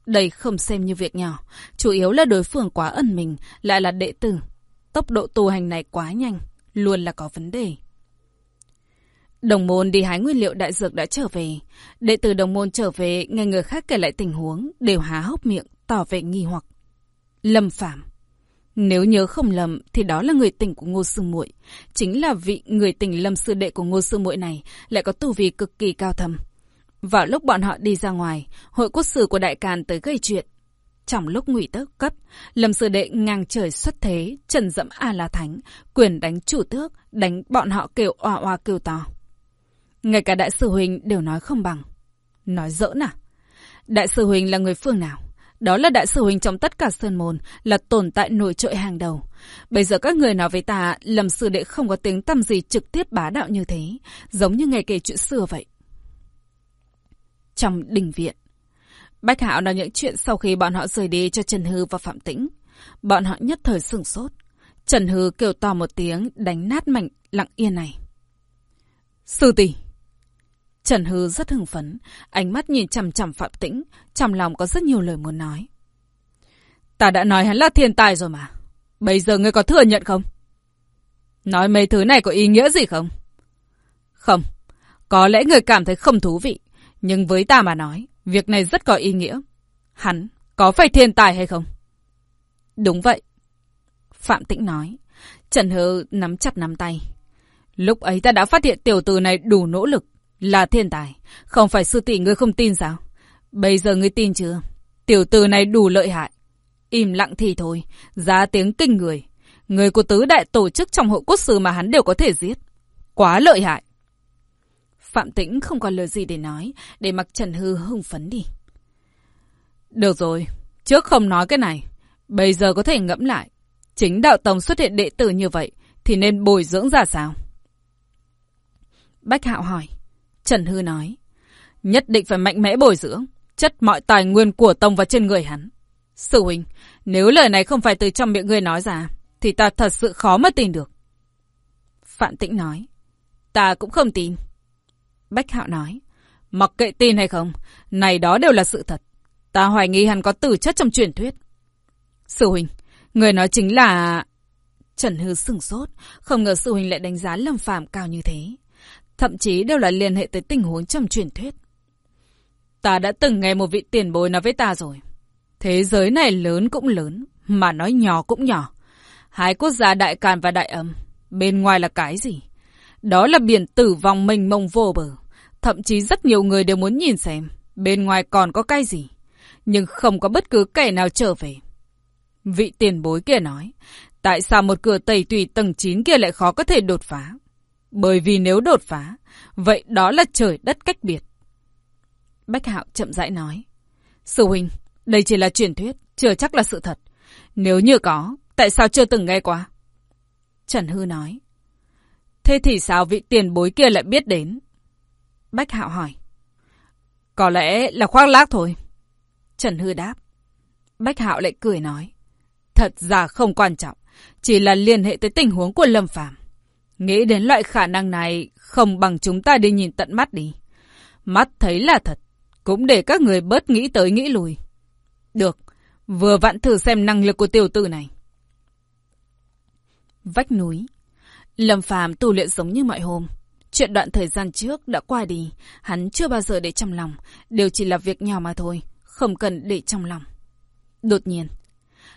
Đây không xem như việc nhỏ, chủ yếu là đối phương quá ẩn mình, lại là đệ tử. Tốc độ tu hành này quá nhanh, luôn là có vấn đề. Đồng môn đi hái nguyên liệu đại dược đã trở về. Đệ tử đồng môn trở về, nghe người khác kể lại tình huống, đều há hốc miệng, tỏ vẻ nghi hoặc. Lâm Phạm. Nếu nhớ không lầm thì đó là người tình của Ngô Sư Muội, chính là vị người tình Lâm sư đệ của Ngô Sư Muội này lại có tu vi cực kỳ cao thâm. Vào lúc bọn họ đi ra ngoài, hội quốc sử của Đại Càn tới gây chuyện. Trong lúc ngụy tước cấp, Lâm Sư Đệ ngang trời xuất thế, trần dẫm A-La Thánh, quyền đánh chủ tước, đánh bọn họ kêu oa oa kêu to. Ngay cả Đại sư Huynh đều nói không bằng. Nói dỡ à? Đại sư Huynh là người phương nào? Đó là đại sư huynh trong tất cả sơn môn, là tồn tại nổi trội hàng đầu. Bây giờ các người nói với ta, lầm sư đệ không có tiếng tâm gì trực tiếp bá đạo như thế, giống như ngày kể chuyện xưa vậy. Trong đình viện, Bách Hạo nói những chuyện sau khi bọn họ rời đi cho Trần Hư và Phạm Tĩnh. Bọn họ nhất thời sửng sốt. Trần Hư kêu to một tiếng đánh nát mảnh lặng yên này. Sư tỷ Trần Hư rất hưng phấn, ánh mắt nhìn chằm chằm Phạm Tĩnh, trong lòng có rất nhiều lời muốn nói. Ta đã nói hắn là thiên tài rồi mà. Bây giờ ngươi có thừa nhận không? Nói mấy thứ này có ý nghĩa gì không? Không. Có lẽ người cảm thấy không thú vị. Nhưng với ta mà nói, việc này rất có ý nghĩa. Hắn có phải thiên tài hay không? Đúng vậy. Phạm Tĩnh nói. Trần Hư nắm chặt nắm tay. Lúc ấy ta đã phát hiện tiểu tử này đủ nỗ lực. Là thiên tài. Không phải sư tỷ ngươi không tin sao? Bây giờ ngươi tin chưa? Tiểu tử này đủ lợi hại. Im lặng thì thôi. Giá tiếng kinh người. Người của tứ đại tổ chức trong hội quốc sư mà hắn đều có thể giết. Quá lợi hại. Phạm Tĩnh không còn lời gì để nói, để mặc Trần Hư hưng phấn đi. Được rồi, trước không nói cái này, bây giờ có thể ngẫm lại. Chính đạo tông xuất hiện đệ tử như vậy, thì nên bồi dưỡng ra sao? Bách Hạo hỏi. Trần Hư nói. Nhất định phải mạnh mẽ bồi dưỡng, chất mọi tài nguyên của tông vào trên người hắn. Sư huynh, nếu lời này không phải từ trong miệng ngươi nói ra, thì ta thật sự khó mà tin được. Phạm Tĩnh nói. Ta cũng không tin. Bách Hạo nói. Mặc kệ tin hay không, này đó đều là sự thật. Ta hoài nghi hắn có tử chất trong truyền thuyết. Sư huynh, người nói chính là... Trần Hư sửng sốt, không ngờ sư huynh lại đánh giá Lâm Phàm cao như thế. Thậm chí đều là liên hệ tới tình huống trong truyền thuyết. Ta đã từng nghe một vị tiền bối nói với ta rồi. Thế giới này lớn cũng lớn, mà nói nhỏ cũng nhỏ. Hai quốc gia đại càn và đại âm, bên ngoài là cái gì? Đó là biển tử vong mênh mông vô bờ. Thậm chí rất nhiều người đều muốn nhìn xem, bên ngoài còn có cái gì. Nhưng không có bất cứ kẻ nào trở về. Vị tiền bối kia nói, tại sao một cửa tẩy tùy tầng 9 kia lại khó có thể đột phá? Bởi vì nếu đột phá, vậy đó là trời đất cách biệt. Bách Hạo chậm rãi nói. Sư huynh, đây chỉ là truyền thuyết, chưa chắc là sự thật. Nếu như có, tại sao chưa từng nghe qua? Trần Hư nói. Thế thì sao vị tiền bối kia lại biết đến? Bách Hạo hỏi. Có lẽ là khoác lác thôi. Trần Hư đáp. Bách Hạo lại cười nói. Thật ra không quan trọng, chỉ là liên hệ tới tình huống của Lâm Phàm. Nghĩ đến loại khả năng này không bằng chúng ta đi nhìn tận mắt đi. Mắt thấy là thật, cũng để các người bớt nghĩ tới nghĩ lùi. Được, vừa vặn thử xem năng lực của tiểu tử này. Vách núi Lâm Phàm tu luyện giống như mọi hôm. Chuyện đoạn thời gian trước đã qua đi, hắn chưa bao giờ để trong lòng, đều chỉ là việc nhỏ mà thôi, không cần để trong lòng. Đột nhiên,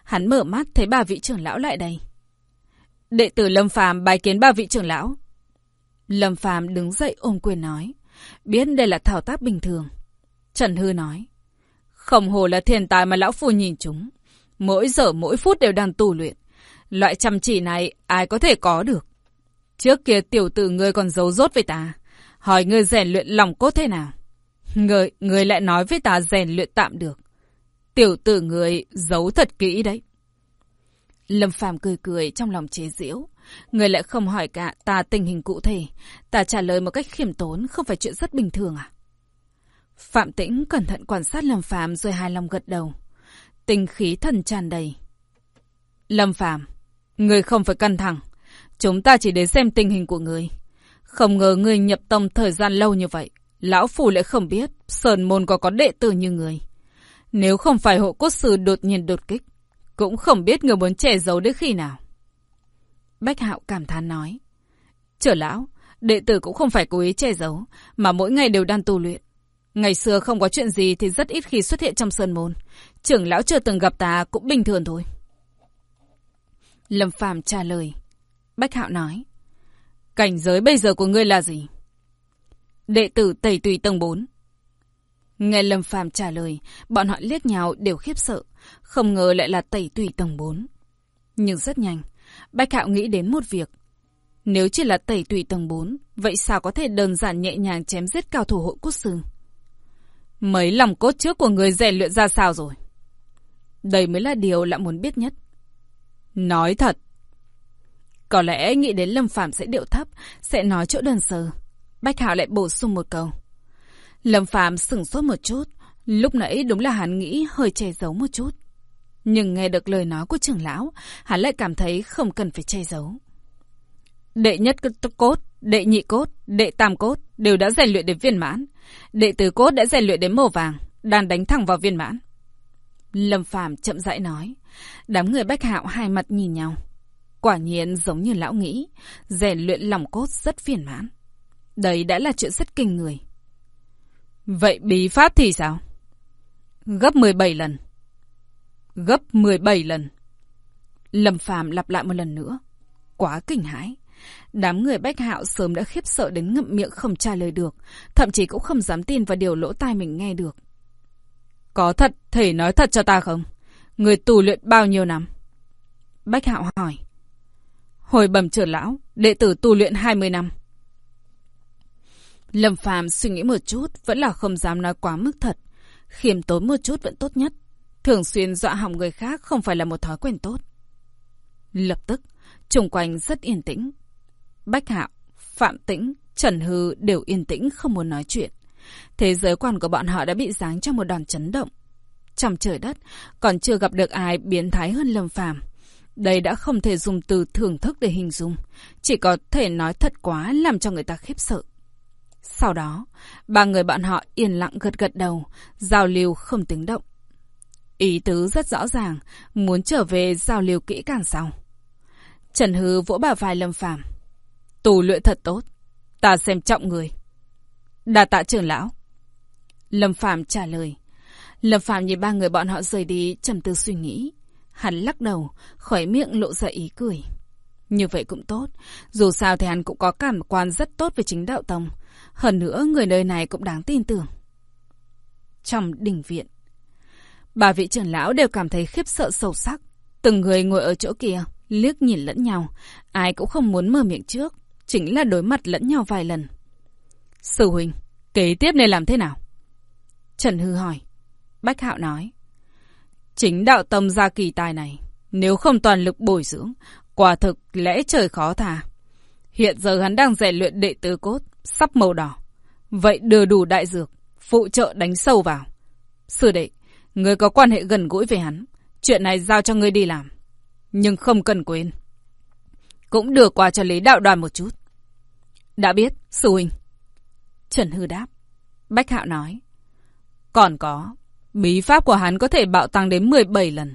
hắn mở mắt thấy ba vị trưởng lão lại đây. Đệ tử Lâm Phàm bài kiến ba vị trưởng lão. Lâm Phàm đứng dậy ôm quyền nói, biết đây là thao tác bình thường. Trần Hư nói, không hồ là thiên tài mà lão phu nhìn chúng, mỗi giờ mỗi phút đều đang tu luyện. Loại chăm chỉ này ai có thể có được. Trước kia tiểu tử ngươi còn giấu rốt với ta. Hỏi ngươi rèn luyện lòng cốt thế nào? Ngươi, ngươi lại nói với ta rèn luyện tạm được. Tiểu tử ngươi giấu thật kỹ đấy. Lâm Phàm cười cười trong lòng chế giễu. Người lại không hỏi cả ta tình hình cụ thể. Ta trả lời một cách khiêm tốn không phải chuyện rất bình thường à? Phạm Tĩnh cẩn thận quan sát Lâm Phàm rồi hài lòng gật đầu. Tình khí thần tràn đầy. Lâm Phàm, người không phải căng thẳng. Chúng ta chỉ đến xem tình hình của người. Không ngờ người nhập tông thời gian lâu như vậy. Lão Phủ lại không biết Sơn Môn có có đệ tử như người. Nếu không phải hộ cốt sư đột nhiên đột kích, cũng không biết người muốn che giấu đến khi nào. Bách Hạo cảm thán nói. Trở lão, đệ tử cũng không phải cố ý che giấu, mà mỗi ngày đều đang tu luyện. Ngày xưa không có chuyện gì thì rất ít khi xuất hiện trong sơn môn. Trưởng lão chưa từng gặp ta cũng bình thường thôi. Lâm Phàm trả lời. Bách Hạo nói. Cảnh giới bây giờ của ngươi là gì? Đệ tử tẩy tùy tầng 4. Nghe Lâm Phàm trả lời, bọn họ liếc nhau đều khiếp sợ. Không ngờ lại là tẩy tùy tầng 4. Nhưng rất nhanh, Bách Hạo nghĩ đến một việc. Nếu chỉ là tẩy tùy tầng 4, vậy sao có thể đơn giản nhẹ nhàng chém giết cao thủ hội cốt sư? Mấy lòng cốt trước của người rèn luyện ra sao rồi? Đây mới là điều lạ muốn biết nhất. Nói thật. Có lẽ nghĩ đến Lâm Phạm sẽ điệu thấp, sẽ nói chỗ đơn sơ. Bách Hạo lại bổ sung một câu. Lâm Phạm sửng sốt một chút. Lúc nãy đúng là hắn nghĩ hơi che giấu một chút. Nhưng nghe được lời nói của trưởng lão, hắn lại cảm thấy không cần phải che giấu. Đệ nhất cốt, đệ nhị cốt, đệ tam cốt đều đã rèn luyện đến viên mãn. Đệ tứ cốt đã rèn luyện đến màu vàng, đang đánh thẳng vào viên mãn. Lâm Phàm chậm rãi nói. Đám người bách hạo hai mặt nhìn nhau. Quả nhiên giống như lão nghĩ, rèn luyện lòng cốt rất viên mãn. Đây đã là chuyện rất kinh người. Vậy bí pháp thì sao? Gấp 17 lần. Gấp 17 lần. Lâm Phàm lặp lại một lần nữa. Quá kinh hãi. Đám người bách hạo sớm đã khiếp sợ đến ngậm miệng không trả lời được, thậm chí cũng không dám tin vào điều lỗ tai mình nghe được. Có thật, thể nói thật cho ta không? Người tù luyện bao nhiêu năm? Bách hạo hỏi. Hồi bẩm trưởng lão, đệ tử tu luyện 20 năm. Lâm Phàm suy nghĩ một chút, vẫn là không dám nói quá mức thật. Khiêm tốn một chút vẫn tốt nhất. Thường xuyên dọa hỏng người khác không phải là một thói quen tốt. Lập tức, xung quanh rất yên tĩnh. Bách Hạo, Phạm Tĩnh, Trần Hư đều yên tĩnh không muốn nói chuyện. Thế giới quan của bọn họ đã bị giáng trong một đòn chấn động. Trong trời đất, còn chưa gặp được ai biến thái hơn Lâm Phàm. Đây đã không thể dùng từ thưởng thức để hình dung, chỉ có thể nói thật quá làm cho người ta khiếp sợ. Sau đó, ba người bọn họ yên lặng gật gật đầu, giao lưu không tiếng động. Ý tứ rất rõ ràng, muốn trở về giao lưu kỹ càng sau. Trần Hư vỗ bà vai Lâm Phàm Tù luyện thật tốt, ta xem trọng người. Đà tạ trưởng lão. Lâm Phàm trả lời. Lâm Phàm nhìn ba người bọn họ rời đi, trầm tư suy nghĩ. Hắn lắc đầu, khỏi miệng lộ ra ý cười. Như vậy cũng tốt. Dù sao thì hắn cũng có cảm quan rất tốt về chính đạo tông. Hơn nữa, người nơi này cũng đáng tin tưởng. Trong đình viện, bà vị trưởng lão đều cảm thấy khiếp sợ sâu sắc. Từng người ngồi ở chỗ kia, liếc nhìn lẫn nhau. Ai cũng không muốn mở miệng trước. Chính là đối mặt lẫn nhau vài lần. Sư huynh, kế tiếp nên làm thế nào? Trần Hư hỏi. Bách Hạo nói. Chính đạo tâm gia kỳ tài này, nếu không toàn lực bồi dưỡng, quả thực lẽ trời khó thà. Hiện giờ hắn đang rèn luyện đệ tử cốt, sắp màu đỏ. Vậy đưa đủ đại dược, phụ trợ đánh sâu vào. Sư đệ, người có quan hệ gần gũi với hắn. Chuyện này giao cho ngươi đi làm. Nhưng không cần quên. Cũng đưa qua cho lý đạo đoàn một chút. Đã biết, sư huynh. Trần Hư đáp. Bách Hạo nói. Còn có, bí pháp của hắn có thể bạo tăng đến 17 lần.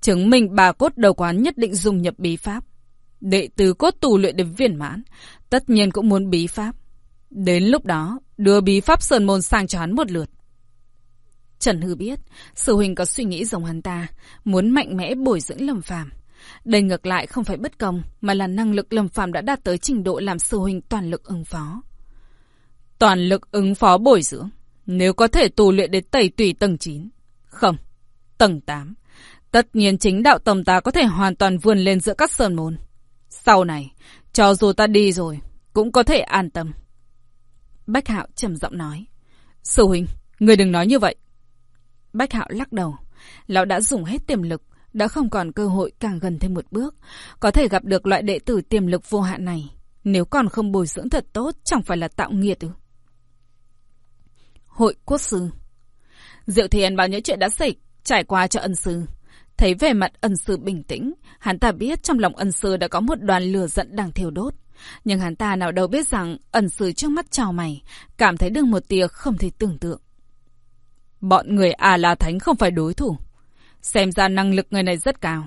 Chứng minh bà cốt đầu quán nhất định dùng nhập bí pháp. Đệ tử cốt tù luyện đến viên mãn, tất nhiên cũng muốn bí pháp. Đến lúc đó, đưa bí pháp sơn môn sang cho hắn một lượt. Trần Hư biết, sư huynh có suy nghĩ giống hắn ta, muốn mạnh mẽ bồi dưỡng Lâm Phàm. Đây ngược lại không phải bất công, mà là năng lực Lâm Phàm đã đạt tới trình độ làm sư huynh toàn lực ứng phó. Toàn lực ứng phó bồi dưỡng, nếu có thể tu luyện đến tẩy tùy tầng 9. Không, tầng 8. Tất nhiên chính đạo tầm ta có thể hoàn toàn vươn lên giữa các sơn môn. Sau này, cho dù ta đi rồi, cũng có thể an tâm. Bách Hạo trầm giọng nói. Sư huynh, người đừng nói như vậy. Bách Hạo lắc đầu. Lão đã dùng hết tiềm lực, đã không còn cơ hội càng gần thêm một bước. Có thể gặp được loại đệ tử tiềm lực vô hạn này. Nếu còn không bồi dưỡng thật tốt, chẳng phải là tạo nghiệt ư. Hội quốc sư Diệu Thiền báo những chuyện đã xảy trải qua cho ân sư. Thấy về mặt ân sư bình tĩnh, hắn ta biết trong lòng ân sư đã có một đoàn lửa giận đang thiêu đốt. Nhưng hắn ta nào đâu biết rằng ẩn sử trước mắt chào mày, cảm thấy được một tia không thể tưởng tượng. Bọn người à la thánh không phải đối thủ. Xem ra năng lực người này rất cao.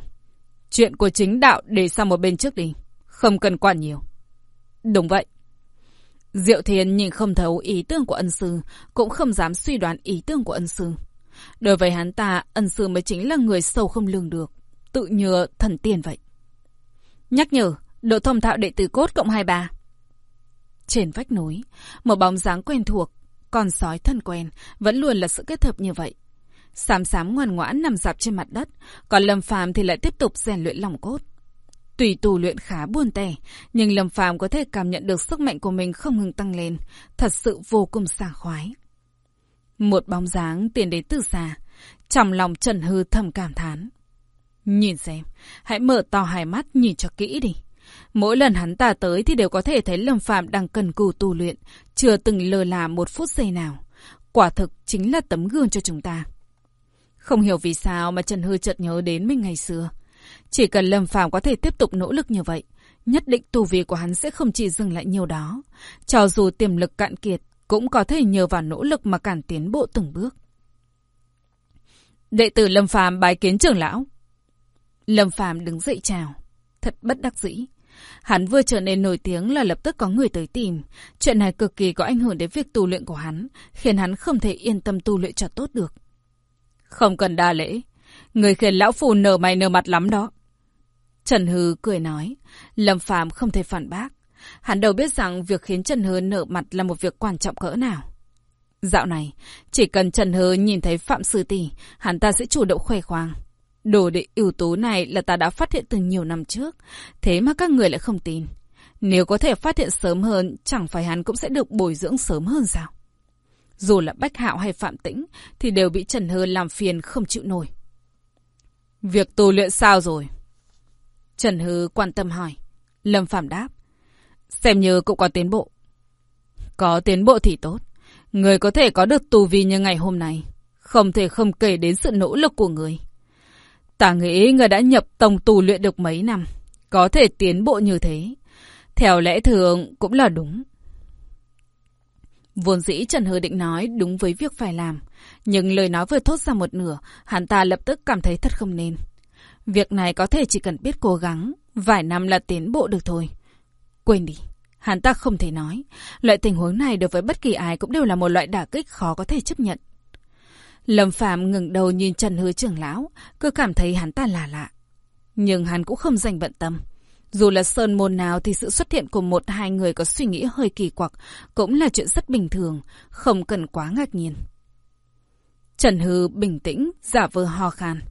Chuyện của chính đạo để sang một bên trước đi. Không cần quản nhiều. Đúng vậy. Diệu Thiên nhìn không thấu ý tưởng của ân sư, cũng không dám suy đoán ý tưởng của ân sư. Đối với hắn ta, ân sư mới chính là người sâu không lường được. Tự nhờ thần tiên vậy. Nhắc nhở, Độ thông thạo đệ tử cốt cộng 23. Trên vách núi, một bóng dáng quen thuộc, con sói thân quen, vẫn luôn là sự kết hợp như vậy. Sám sám ngoan ngoãn nằm dạp trên mặt đất, còn Lâm Phàm thì lại tiếp tục rèn luyện lòng cốt. Tùy tù luyện khá buồn tẻ, nhưng Lâm Phàm có thể cảm nhận được sức mạnh của mình không ngừng tăng lên, thật sự vô cùng sảng khoái. Một bóng dáng tiến đến từ xa, trong lòng Trần Hư thầm cảm thán. Nhìn xem, hãy mở to hai mắt nhìn cho kỹ đi. Mỗi lần hắn ta tới thì đều có thể thấy Lâm Phạm đang cần cù tu luyện, chưa từng lơ là một phút giây nào. Quả thực chính là tấm gương cho chúng ta. Không hiểu vì sao mà Trần Hư chợt nhớ đến mình ngày xưa. Chỉ cần Lâm Phạm có thể tiếp tục nỗ lực như vậy, nhất định tu vi của hắn sẽ không chỉ dừng lại nhiều đó. Cho dù tiềm lực cạn kiệt, cũng có thể nhờ vào nỗ lực mà cản tiến bộ từng bước. Đệ tử Lâm Phàm bái kiến trưởng lão. Lâm Phàm đứng dậy chào. Thật bất đắc dĩ. Hắn vừa trở nên nổi tiếng là lập tức có người tới tìm. Chuyện này cực kỳ có ảnh hưởng đến việc tu luyện của hắn, khiến hắn không thể yên tâm tu luyện cho tốt được. Không cần đa lễ. Người khiến lão phù nở mày nở mặt lắm đó. Trần Hư cười nói. Lâm Phàm không thể phản bác. Hắn đâu biết rằng việc khiến Trần Hư nở mặt là một việc quan trọng cỡ nào. Dạo này, chỉ cần Trần Hư nhìn thấy Phạm Sư Tỷ, hắn ta sẽ chủ động khoe khoang. Đồ đệ ưu tú này là ta đã phát hiện từ nhiều năm trước, thế mà các người lại không tin. Nếu có thể phát hiện sớm hơn, chẳng phải hắn cũng sẽ được bồi dưỡng sớm hơn sao? Dù là Bách Hạo hay Phạm Tĩnh, thì đều bị Trần Hơ làm phiền không chịu nổi. Việc tu luyện sao rồi? Trần Hư quan tâm hỏi. Lâm Phạm đáp. Xem như cũng có tiến bộ. Có tiến bộ thì tốt. Người có thể có được tu vi như ngày hôm nay. Không thể không kể đến sự nỗ lực của người. Ta nghĩ người đã nhập tông tù luyện được mấy năm. Có thể tiến bộ như thế. Theo lẽ thường cũng là đúng. Vốn dĩ Trần Hư định nói đúng với việc phải làm. Nhưng lời nói vừa thốt ra một nửa, hắn ta lập tức cảm thấy thật không nên. Việc này có thể chỉ cần biết cố gắng, vài năm là tiến bộ được thôi. Quên đi, hắn ta không thể nói. Loại tình huống này đối với bất kỳ ai cũng đều là một loại đả kích khó có thể chấp nhận. Lâm Phạm ngừng đầu nhìn Trần Hứa trưởng lão, cứ cảm thấy hắn ta là lạ. Nhưng hắn cũng không dành bận tâm. Dù là sơn môn nào thì sự xuất hiện của một hai người có suy nghĩ hơi kỳ quặc cũng là chuyện rất bình thường, không cần quá ngạc nhiên. Trần Hư bình tĩnh, giả vờ ho khan.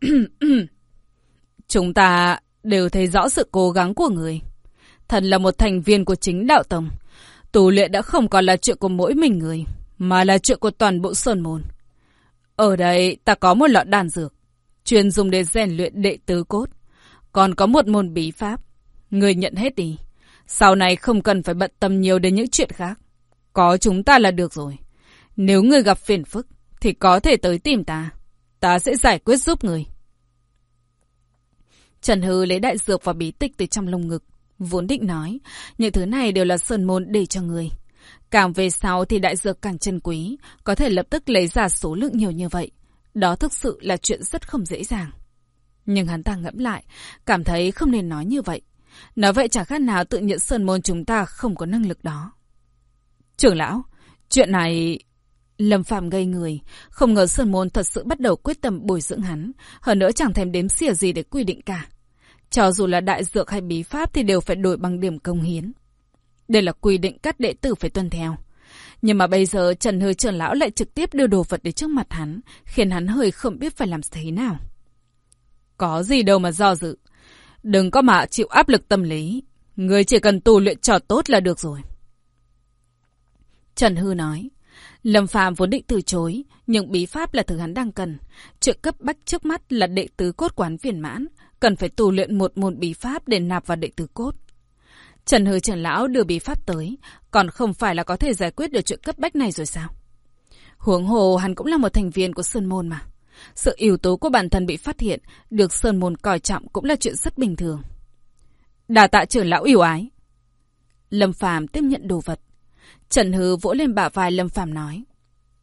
Chúng ta đều thấy rõ sự cố gắng của người. Thần là một thành viên của chính đạo tông. Tù luyện đã không còn là chuyện của mỗi mình người, mà là chuyện của toàn bộ sơn môn. Ở đây ta có một lọ đan dược, chuyên dùng để rèn luyện đệ tứ cốt. Còn có một môn bí pháp. Người nhận hết đi. Sau này không cần phải bận tâm nhiều đến những chuyện khác. Có chúng ta là được rồi. Nếu người gặp phiền phức, thì có thể tới tìm ta. Ta sẽ giải quyết giúp người. Trần Hư lấy đại dược và bí tịch từ trong lồng ngực. Vốn định nói, những thứ này đều là sơn môn để cho người. Càng về sau thì đại dược càng chân quý, có thể lập tức lấy ra số lượng nhiều như vậy. Đó thực sự là chuyện rất không dễ dàng. Nhưng hắn ta ngẫm lại, cảm thấy không nên nói như vậy. Nói vậy chẳng khác nào tự nhận sơn môn chúng ta không có năng lực đó. Trưởng lão, chuyện này... Lâm Phạm gây người, không ngờ Sơn Môn thật sự bắt đầu quyết tâm bồi dưỡng hắn, hơn nữa chẳng thèm đếm xỉa gì để quy định cả. Cho dù là đại dược hay bí pháp thì đều phải đổi bằng điểm công hiến. Đây là quy định các đệ tử phải tuân theo. Nhưng mà bây giờ Trần Hơi trưởng lão lại trực tiếp đưa đồ vật đến trước mặt hắn, khiến hắn hơi không biết phải làm thế nào. Có gì đâu mà do dự. Đừng có mà chịu áp lực tâm lý. Người chỉ cần tu luyện trò tốt là được rồi. Trần Hư nói. Lâm Phạm vốn định từ chối, nhưng bí pháp là thứ hắn đang cần. Chuyện cấp bách trước mắt là đệ tứ cốt quán viên mãn, cần phải tu luyện một môn bí pháp để nạp vào đệ tứ cốt. Trần Hư Trần Lão đưa bí pháp tới, còn không phải là có thể giải quyết được chuyện cấp bách này rồi sao? Huống hồ hắn cũng là một thành viên của Sơn Môn mà. Sự yếu tố của bản thân bị phát hiện, được Sơn Môn coi trọng cũng là chuyện rất bình thường. Đà tạ trưởng lão yêu ái. Lâm Phàm tiếp nhận đồ vật. Trần Hư vỗ lên bả vai Lâm Phàm nói.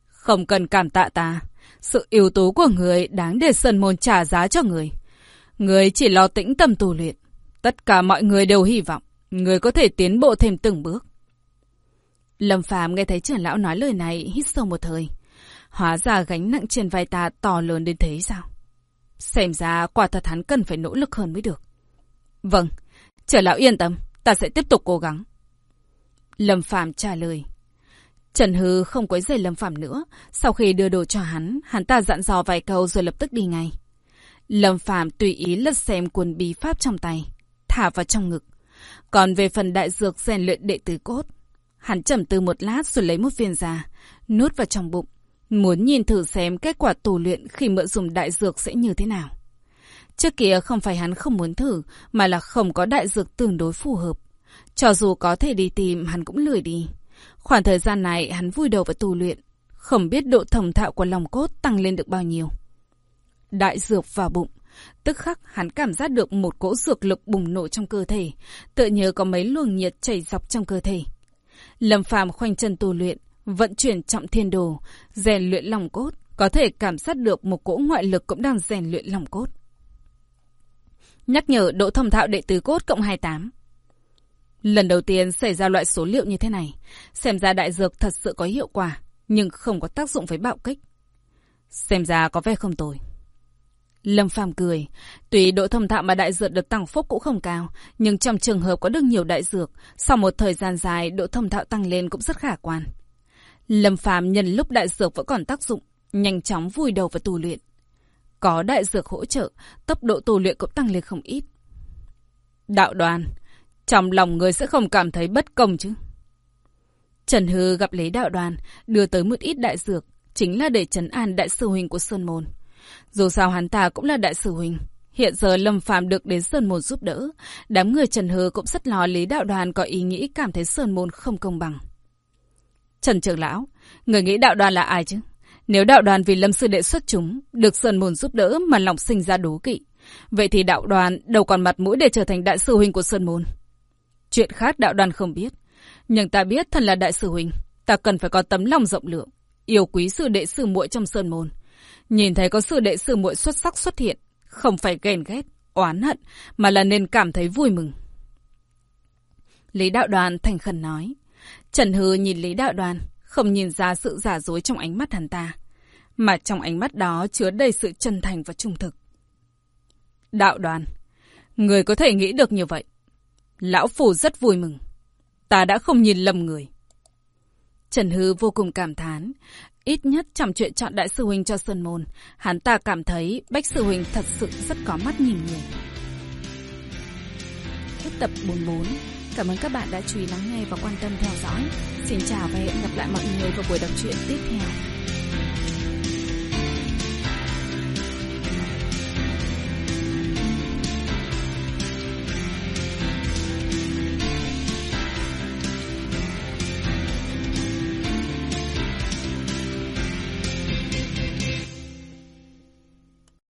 Không cần cảm tạ ta. Sự yếu tố của người đáng để Sơn Môn trả giá cho người. Người chỉ lo tĩnh tâm tu luyện. Tất cả mọi người đều hy vọng. Người có thể tiến bộ thêm từng bước. Lâm Phàm nghe thấy trưởng lão nói lời này hít sâu một thời. Hóa ra gánh nặng trên vai ta to lớn đến thế sao? Xem ra quả thật hắn cần phải nỗ lực hơn mới được. Vâng, trưởng lão yên tâm, ta sẽ tiếp tục cố gắng. Lâm Phạm trả lời. Trần Hư không quấy rầy Lâm Phạm nữa. Sau khi đưa đồ cho hắn, hắn ta dặn dò vài câu rồi lập tức đi ngay. Lâm Phạm tùy ý lật xem cuốn bí pháp trong tay, thả vào trong ngực. Còn về phần đại dược rèn luyện đệ tử cốt, hắn trầm tư một lát rồi lấy một viên ra, nuốt vào trong bụng. Muốn nhìn thử xem kết quả tù luyện khi mượn dùng đại dược sẽ như thế nào. Trước kia không phải hắn không muốn thử, mà là không có đại dược tương đối phù hợp. Cho dù có thể đi tìm, hắn cũng lười đi. Khoảng thời gian này, hắn vui đầu vào tù luyện. Không biết độ thẩm thạo của lòng cốt tăng lên được bao nhiêu. Đại dược vào bụng. Tức khắc hắn cảm giác được một cỗ dược lực bùng nổ trong cơ thể, tựa như có mấy luồng nhiệt chảy dọc trong cơ thể. Lâm Phàm khoanh chân tu luyện, vận chuyển trọng thiên đồ, rèn luyện lòng cốt, có thể cảm giác được một cỗ ngoại lực cũng đang rèn luyện lòng cốt. Nhắc nhở độ thông thạo đệ tứ cốt cộng 28. Lần đầu tiên xảy ra loại số liệu như thế này, xem ra đại dược thật sự có hiệu quả, nhưng không có tác dụng với bạo kích. Xem ra có vẻ không tồi. Lâm Phàm cười, tuy độ thông thạo mà đại dược được tăng phúc cũng không cao, nhưng trong trường hợp có được nhiều đại dược, sau một thời gian dài độ thông thạo tăng lên cũng rất khả quan. Lâm Phàm nhân lúc đại dược vẫn còn tác dụng, nhanh chóng vùi đầu vào tu luyện. Có đại dược hỗ trợ, tốc độ tu luyện cũng tăng lên không ít. Đạo đoàn, trong lòng người sẽ không cảm thấy bất công chứ. Trần Hư gặp lấy đạo đoàn, đưa tới một ít đại dược, chính là để trấn an đại sư huynh của Sơn Môn. Dù sao hắn ta cũng là đại sư huynh. Hiện giờ Lâm Phàm được đến Sơn Môn giúp đỡ, đám người Trần Hư cũng rất lo lý đạo đoàn có ý nghĩ cảm thấy Sơn Môn không công bằng. Trần Trường Lão, người nghĩ đạo đoàn là ai chứ? Nếu đạo đoàn vì Lâm Sư Đệ xuất chúng, được Sơn Môn giúp đỡ mà lòng sinh ra đố kỵ, vậy thì đạo đoàn đâu còn mặt mũi để trở thành đại sư huynh của Sơn Môn. Chuyện khác đạo đoàn không biết, nhưng ta biết thân là đại sư huynh, ta cần phải có tấm lòng rộng lượng. yêu quý sư đệ sư muội trong sơn môn. Nhìn thấy có sự đệ sư muội xuất sắc xuất hiện, không phải ghen ghét, oán hận, mà là nên cảm thấy vui mừng. Lý đạo đoàn thành khẩn nói. Trần Hư nhìn Lý đạo đoàn, không nhìn ra sự giả dối trong ánh mắt hắn ta. Mà trong ánh mắt đó chứa đầy sự chân thành và trung thực. Đạo đoàn, người có thể nghĩ được như vậy. Lão Phủ rất vui mừng. Ta đã không nhìn lầm người. Trần Hư vô cùng cảm thán. Ít nhất trong chuyện chọn đại sư huynh cho Sơn Môn, hắn ta cảm thấy Bách sư huynh thật sự rất có mắt nhìn người. Hết tập 44. Cảm ơn các bạn đã chú ý lắng nghe và quan tâm theo dõi. Xin chào và hẹn gặp lại mọi người vào buổi đọc truyện tiếp theo.